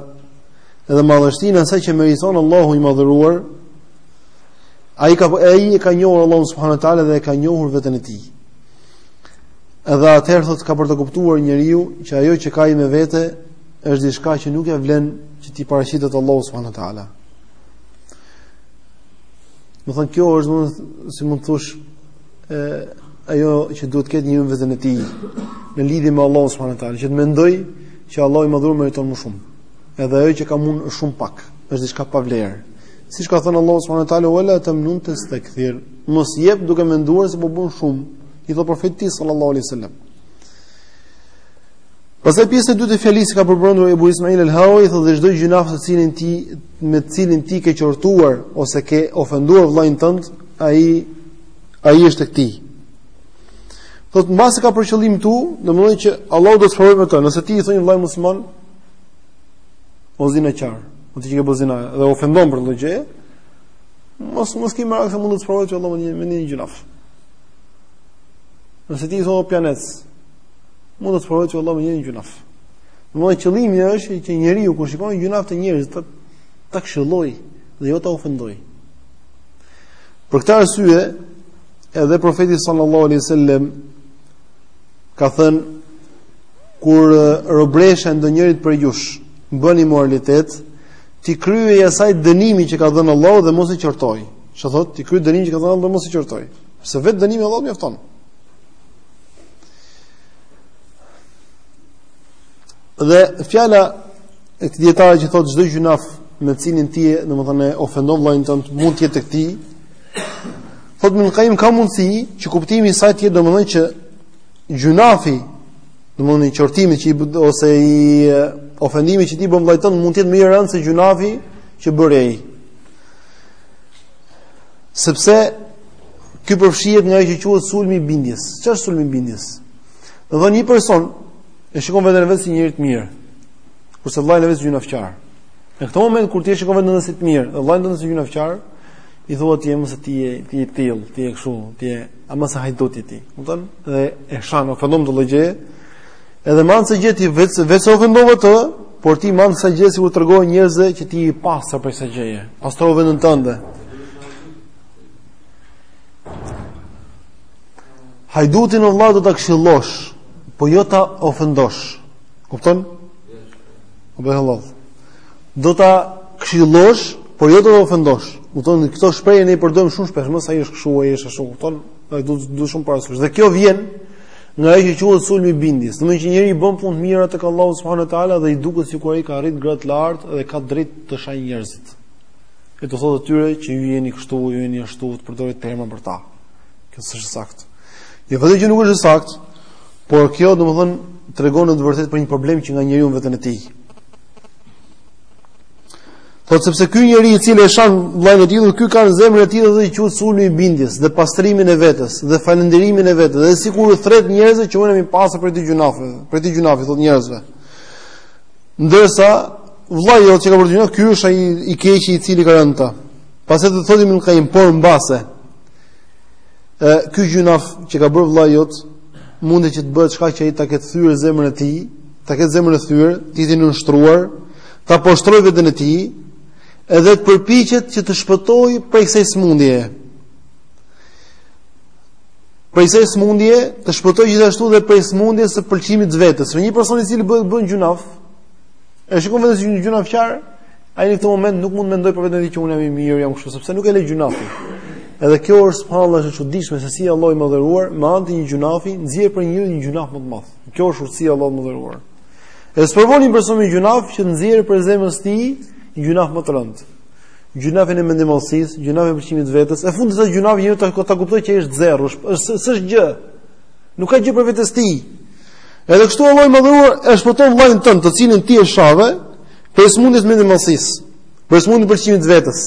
dhe madhështinë e asaj që meriton Allahu i madhëruar, ai ka ai e ka njohur Allahun subhanahu wa taala dhe e ka njohur veten e tij. Edhe atëherë thotë ka për ta kuptuar njeriu që ajo që ka ai me vete është diçka që nuk ia vlen që t'i paraqitet Allahut subhanahu wa taala. Domethënë kjo është domosdoshme si mund të thuash ë ajo që duhet të ketë njeriu veten e tij në lidhje me Allahun subhanuhu teala, që të mendojë që Allahu i madhëruar meriton më shumë. Edhe ajo që kam unë është shumë pak, është diçka pa vlerë. Siç ka thënë Allahu subhanuhu teala wala tamnun tastakthir, mos jep duke menduar se po bën shumë, i thotë profetit sallallahu alaihi wasallam. Pastaj pjesa e dytë e fjalës ka përmendur Ebu Ismail al-Harawi, thotë dhe çdo gjynah të cilin ti me të cilin ti ke qortuar ose ke ofenduar vëllanë tënd, Ai ai është tek ti. Thot mbase ka për qëllim këtu, domethënë që Allahu do të sprovojë me të. Nëse ti i thon një vllai musliman o zinaqar, o ti që ke bërë zina dhe ofendon për këtë gjë, mos mos ki marrë se mund të sprovojë ty Allahu me një gjynaf. Nëse ti i thon o pijanec, mund të sprovojë ty Allahu me një gjynaf. Domethënë qëllimi është që njeriu kur shikon gjynaf te njerëzit ta këshillojë dhe jo ta ofendojë. Për këtë arsye, edhe profeti sallallahu alaihi wasallam ka thënë kur robresha e ndonjërit prej jush bën imoralitet, t'i kryejë asaj dënimin që ka dhënë Allahu dhe mos e qortojë. Ço thot, t'i kryejë dënimin që ka dhënë Allahu dhe mos e qortojë. Se vetë dënimi i Allahut mjafton. Dhe fjala E këtij dijetari që thotë çdo gjunaf me cilin ti domethënë e ofendon vllajn tënd mund të jetë tek ti, thotë Ibn Kajim ka mundësi që kuptimi i saj të jetë domethënë që gjunafi, domethënë qortimi që i, ose ofendimi që ti i bën vllajt tënd mund të jetë më i rëndë se gjunafi që bëri ai. Sepse, ky përfshihet nga ajo që quhet sulmi i bindjes. Ça është sulmi i bindjes? Domethënë një person, e shikon veten e vet si një njeri të mirë, kurse vllain e vet si gjynafqar. Në këtë moment kur ti e shikon veten si të mirë, dhe vllain tënd si gjynafqar, i thua ti jemi se ti je ti je i till, ti je kështu, ti je ama sa hajduti ti. Kupton? Dhe e shan ofendon të llogje. Edhe me anë kësaj gjëje ti jo vetëm që ofendove atë, por ti me anë kësaj gjëje sikur tregon njerëzve që ti je i pastër prej kësaj gjëje. Pastrove veten tënde. Hajdutin o vëllai do ta këshillosh. Po jo ta ofendosh. Kupton? Po bëj Allah. Do ta këshillosh, por jo do ta ofendosh. Kupton? Këto shprehje ne i përdorim shumë shpesh, mos ai është kështu, ai është ashtu, kupton? Ai do të duhet shumë parasysh. Dhe kjo vjen nga ajo që quhet sulmi i bindjes. Do të thotë që njeriu bën punë të mira tek Allahu subhanahu wa taala dhe i duket sikur ai ka arrit gradë të lartë dhe ka drejt të shajë njerëzit. E t'u thotë atyre që ju jeni kështu, ju jeni ashtu, të përdori terma për ta. Kjo s'është saktë. Jo vetëm që nuk është saktë, por kjo domethënë tregon në të vërtetë për një problem që ka njeriu në veten e tij. Po sepse ky njeri i cili e shan vllajën e tij, ky ka në zemrën e tij atë që quhet sulmi i bindjes dhe pastrimin e vetes dhe falënderimin e vetes dhe sikur u thret njerëzve që unë jam i pastër prej këto gjunafe, prej këto gjunafe thot njerëzve. Ndërsa vllai jot që ka bërë këto gjunafe, ky është ai i keqi i cili ka rënë ta. Pastaj thot Ibn Kajim por mbase Ë ky gjunaf që ka bërë vllai jot, mundet që të bëhet shkak që ai ta ketë thyer zemrën e tij, ta ketë zemrën e thyer, të jetë i nënshtruar, ta poshtrojë veten e tij, edhe të përpiqet që të shpëtojë prej kësaj smundje. Prej kësaj smundje të shpëtojë gjithashtu dhe prej smundjes së pëlqimit të vetes. Se një person i cili bëhet bën gjunaf, e shikon veten si një gjunafqar, Ai në këtë moment nuk mund të mendojë për vetën e tij që unë jam i mirë, jam kështu, sepse nuk e le gjunafi. Edhe kjo është subhanallah e çuditshme se si Allahu i madhëruar me anë të një gjunafi nxjerr prej njeriut një gjunaf më të madh. Kjo është urtësia e Allahut të madhëruar. E sprovon një person me gjunaf që nxjerr prej zemrës së tij një gjunaf më të rëndë. Gjunafin e mendjemadhësisë, gjunafin e pëlqimit të vetes, e fut në atë gjunafin që ta, ta kuptojë që është zero, është s'është gjë. Nuk ka gjë prej vetes tij. Edhe kështu Allahu i madhëruar e shpëton vllain tënd, të cilin ti e shave, Prej smundjes mendjemadhësisë, prej smundjes pëlqimit vetes,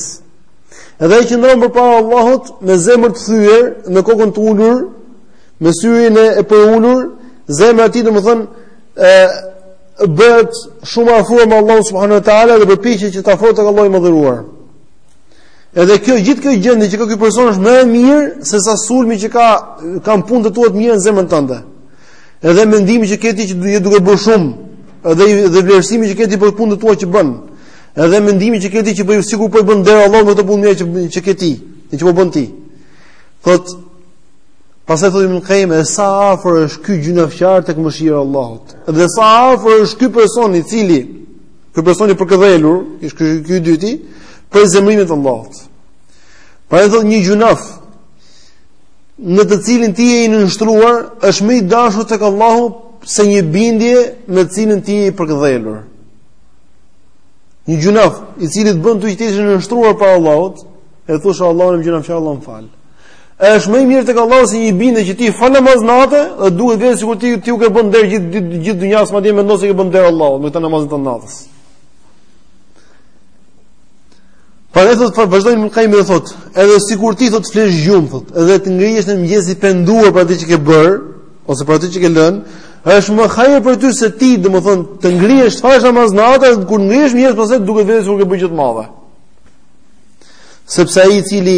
edhe ai qëndron përpara Allahut me zemër të thyër, me kokën të ulur, me syrin e përulur, zemra e tij domethënë, bëhet shumë afër me Allahun subhanuhu teala dhe përpiqet që të afrohet tek Allahu i madhëruar. Edhe kjo gjithë kjo gjendje që ka ky person është më e mirë se sa sulmi që ka kanë punët e tua të mira në zemrën tënde. Edhe mendimi që ke ti që je duke bërë shumë Edhe dhe vlerësimi që ke ti për punët e tua që bën. Edhe mendimi që ke ti që bëj sikur po i bën nder Allahut me këtë punë mirë që që ke ti, që po bën ti. Thot Pastaj thotë Ibn Qayyim, sa afër është ky gjynafqar tek mëshira e Allahut. Dhe sa afër është ky person i cili ky person i përkëdhelur, ish ky ky i dyti, prej zemrimit të Allahut. Pra ai thotë një gjunaf në të cilin ti je i nënshtruar është më i dashur tek Allahu se një bindje me të cilën ti je i përkëdhelur. Një gjunaf i cili të bën ty të jesh i nënshtruar para Allahut, e thua jam gjunafqar Allah më fal. Është më i mirë tek Allahu se një bindje që ti fal namaz natë dhe duket vetja sikur ti ti i ke bër nder gjithë gjithë dynjasë madje mendon se i ke bër nder Allahut me këtë namazin të natës. Prandaj thotë, vazhdon Ibn Qayyim dhe thotë, edhe sikur ti thotë flesh gjumë thotë, edhe të ngrihesh në mëngjes i penduar për atë që ke bër, ose për atë që ke lënë, është më hajër për ty se ti, domethënë, të ngrihesh falsh namaz natë, kur ngrihesh mëngjes pastaj duket vetja sikur ke bërë gjë të madhe. Sepse ai i cili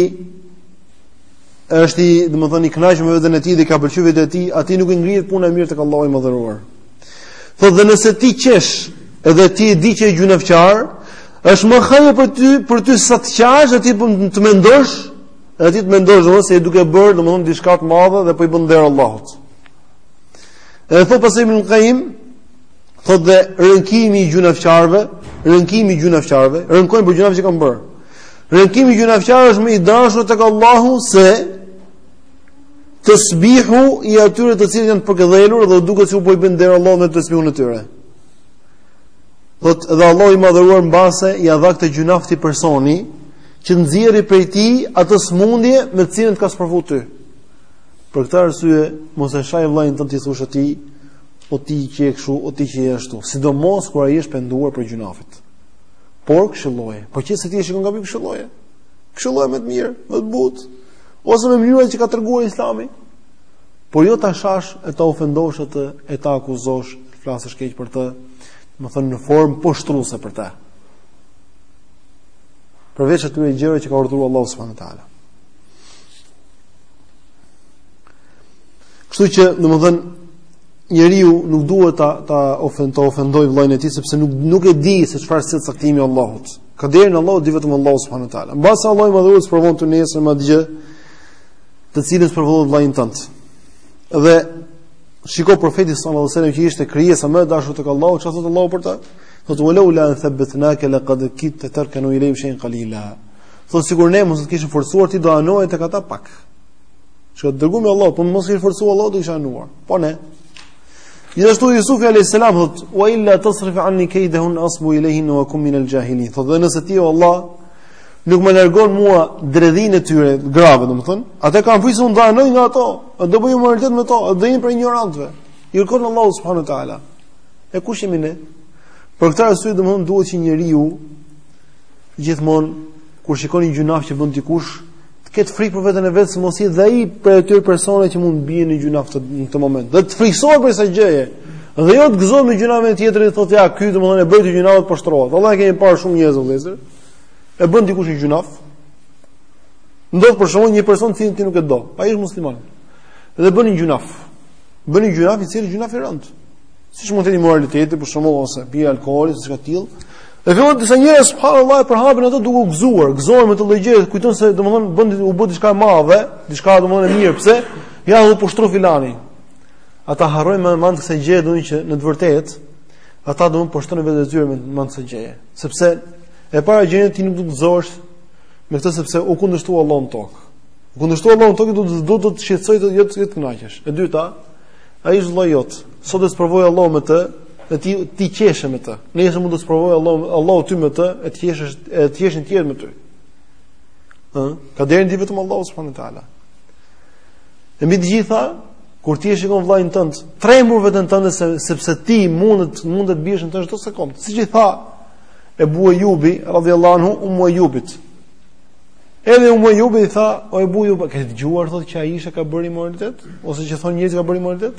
është i, domethënë, i kënaqur me veten e tij dhe ka pëlqyer veten e tij, atij nuk i ngrihet puna e mirë tek Allahu i madhëruar. Thotë dhe nëse ti qesh, edhe ti e di që je gjunafqar, është më hajr për ty, për ty sa të qash dhe ti të mendosh, dhe ti të mendosh domethënë se je duke bërë, domethënë, diçka të madhe dhe po i bën nder Allahut. Edhe thotë pastaj Ibn Kajim, thotë dhe rënkimi i gjunafqarve, rënkimi i gjunafqarve, rënkojnë për gjunafet që kanë bërë. Rënkimi i gjunafqarve është më i dashur tek Allahu se Tesbihu i atyre të cilët janë përkëdhelur dhe duket sikur po i bën nder Allahut me tesbihun e tyre. Thotë dhe Allah i madhëruar mbase ia dha këtë gjynaf këtij personi që të nxjerri prej tij atë smundje me të cilën të ka sprovu ty. Për këtë arsye mos e shaj vllain tënd t'i thosh atij o ti që je kështu, o ti që je ashtu, sidomos kur ai është penduar prej gjynafit. Por këshilloje, po që se ti e shikon gabim këshilloje. Këshilloje me të mirë, me të butë. ose me mënyrat që ka treguar Islami, por jo ta shash e ta ofendosh atë e ta akuzosh, të flasësh keq për të, domethënë në formë poshtruese për të. Përveç atyre gjërave që ka urdhëruar Allahu subhanahu wa taala. Kështu që, domethënë, njeriu nuk duhet ta ta ofendojë vëllain e tij sepse nuk nuk e di se çfarë është caktimi i Allahut. Kaderin e Allahut e di vetëm Allahu subhanahu wa taala. Mbase Allahu i madhëruar të sprovon ty nesër me atë gjë të cilën sprovoi vllain tënd. Dhe shiko profeti sallallahu alaihi wasallam që ishte krijesa më e dashur tek Allahu, çfarë thotë Allahu për të? Thotë wa lawla thabbatnaka laqad kidta tarkanu ilayhim shay'an qalila. Thotë sikur ne mos të kishim forcuar ti do anoje tek ata pak. Që i dërguari i Allahut, po mos e kish forcuar Allahu do kishte anuar. Po ne, Gjithashtu Yusufi alayhis salam thot: "Wa illa tasrif anni kaydahun asbu ilayhin wa akun min al-jahilin." Thot dhe nëse ti o Allah nuk më largon mua dredhinë e tyre, grave domethën, atëherë kam frikë se unë do anoj nga ato, do bëj imoralitet me to, do jem prej injorantëve. I kërkon Allahut subhanahu wa taala. E kush jemi ne? Për këtë arsye domethën duhet që njeriu gjithmonë kur shikon një gjunaf që bën dikush, të ketë frikë për veten e vet se mos jetë dhe ai prej atyre personave që mund të bien në gjunaf këtë në këtë moment. Dhe të frikësohet prej kësaj gjëje. Dhe jo të gëzohet me gjunafin e tjetrit dhe thotë ja ky domethënë e bëri këtë gjunaf të poshtrohet. Vallahi kemi parë shumë njerëz vëllëzër. E bën dikush një gjunaf. Ndodh për shembull një person që ti nuk e do. Po është musliman. Dhe bën një gjunaf. Bën një gjunaf i cili gjunaf i rënd. Siç mund të jetë imoraliteti për shembull ose pi alkool ose diçka e tillë. Dhe fillojnë disa njerëz subhanallahu përhapin atë duke u gëzuar, gëzohen me këtë lloj gjëje, kujton se domthon bën u bë diçka e madhe, diçka domthon e mirë, pse? Ja u poshtru filani. Ata harrojnë me anë të kësaj gjëje domthon që në të vërtetë ata domthon poshtrojnë veten e tyre me anë të kësaj gjëje, sepse e para gjë ti nuk duhet të gëzohesh me këtë sepse u kundërshtua Allahu në tokë. U kundërshtua Allahu në tokë duhet të duhet të shqetësohesh jo të kënaqesh. E dyta, Ai është vëllai jot. Sot e sprovoi Allahu me të, dhe ti ti qeshe me të. Nesër mund të sprovojë Allahu Allahu ty me të, e të qeshësh e të qeshin të tjerë me ty. Ëh, kaderin e di vetëm Allahu subhanahu wa taala. E mbi të gjitha, kur ti e shikon vëllain tënd, trembu për veten tënde se sepse ti mundet mund të biesh në të çdo sekond. Siç i tha Ebu Ejubi radhiyallahu anhu Umu Ejubit. Edhe Umu Ejubi i tha, o Ebu Ejub, ke dëgjuar, thot, që Aishja ka bërë imoralitet, ose që thonë njerëz ka bërë imoralitet,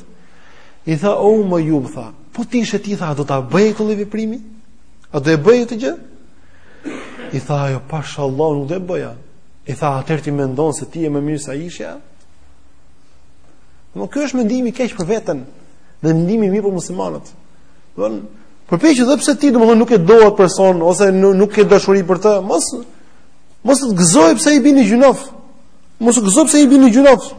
i tha, o Umu Ejub, tha, po t'ishe ti, tha, a do ta bëje këtë lloj veprimi? A do e bëje këtë gjë? I tha, jo, pasha Allah, nuk do e bëja. I tha, atër ti mendon se ti je më mirë se Aishja? Dhe kjo është mendimi keq për veten dhe mendimi mirë për muslimanët. Do të përpiqesh edhe pse ti domethënë nuk e do atë person ose nuk ke dashuri për të, mos Mos të gëzojë pse ai bie në gjynaf. Mos u gëzo pse ai bie në gjynaf.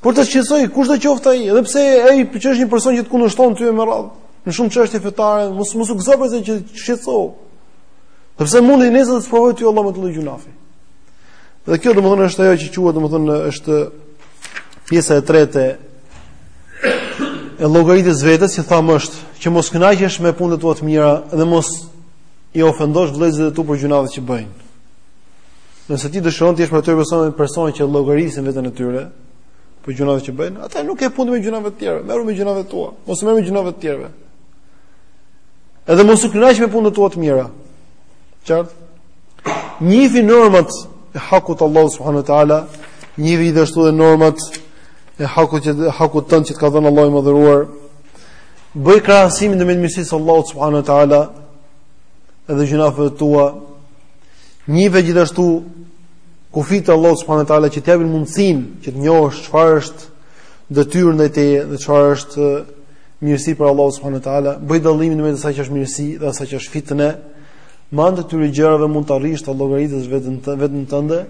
Por të shqetësojë kushdo qoftë ai, edhe pse ai që është një person që të kundërshton ty me thënë, në shumë çështje fetare, mos mos u gëzo por të shqetësojë. Sepse mundet nesër të sprovojë ty Allahu me atë gjynaf. Dhe kjo domethënë është ajo që quhet domethënë është pjesa e tretë e llogaritjes së vetes që thamë është që mos kënaqesh me punët tua të mira dhe mos i ofendosh vëllezërit e tu për gjunafet që bëjnë. Nëse ti dëshiron të jesh me ato persona, persona që llogarisin veten e tyre për gjunafet që bëjnë, atëherë nuk ke punë me gjunafet e të tjerëve, merru me gjunafet tua, mos u merr me gjunafet e tjerëve. Edhe mos u kënaq me punët tua të mira. Qartë? Njifi normat e hakut të Allahut subhanahu wa taala, njifi gjithashtu edhe normat e hakut që hakut tënd që të ka dhënë Allahu i madhëruar. Bëj krahasimin ndërmjet mirësisë së Allahut subhanahu wa taala dhe gjunafeve tua. Njifi gjithashtu kufijtë e Allahut subhanahu wa taala që të japin mundësinë që të njohësh çfarë është detyrë ndaj teje dhe çfarë është mirësi për Allahun subhanahu wa taala. Bëj dallimin ndërmjet asaj që është mirësi dhe asaj që është fitnë. Me anë të këtyre gjërave mund të arrish të llogaritësh veten veten tënde.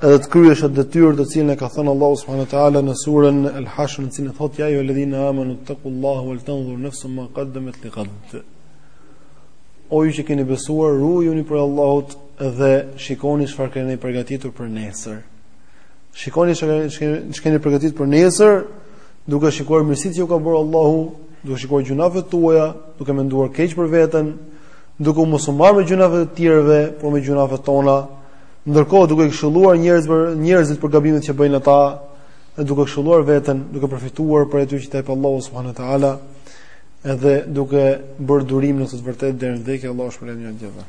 edhe të kryesh atë detyrë të cilën e ka thënë Allahu subhanahu wa taala në surën Al-Hashr, në cilën thotë ja ejuha alladhina amanu taqullaha wal tanzur nafsun ma qaddamat lighad. O ju që keni besuar, ruajuni prej Allahut dhe shikoni çfarë keni përgatitur për nesër. Shikoni çfarë keni përgatitur për nesër, duke shikuar mirësitë që ju ka bërë Allahu, duke shikuar gjunafet tuaja, duke menduar keq për veten, duke mos u marrë me gjunafet e tjerëve, por me gjunafet tona, ndërkohë duke këshilluar njerëz për njerëzit për gabimet që bëjnë ata, dhe duke këshilluar veten, duke përfituar prej atyre që të jep Allahu subhanahu wa taala, edhe duke bërë durim në këtë të vërtetë deri në vdekje, Allahu ju shpërbleftë të gjithëve.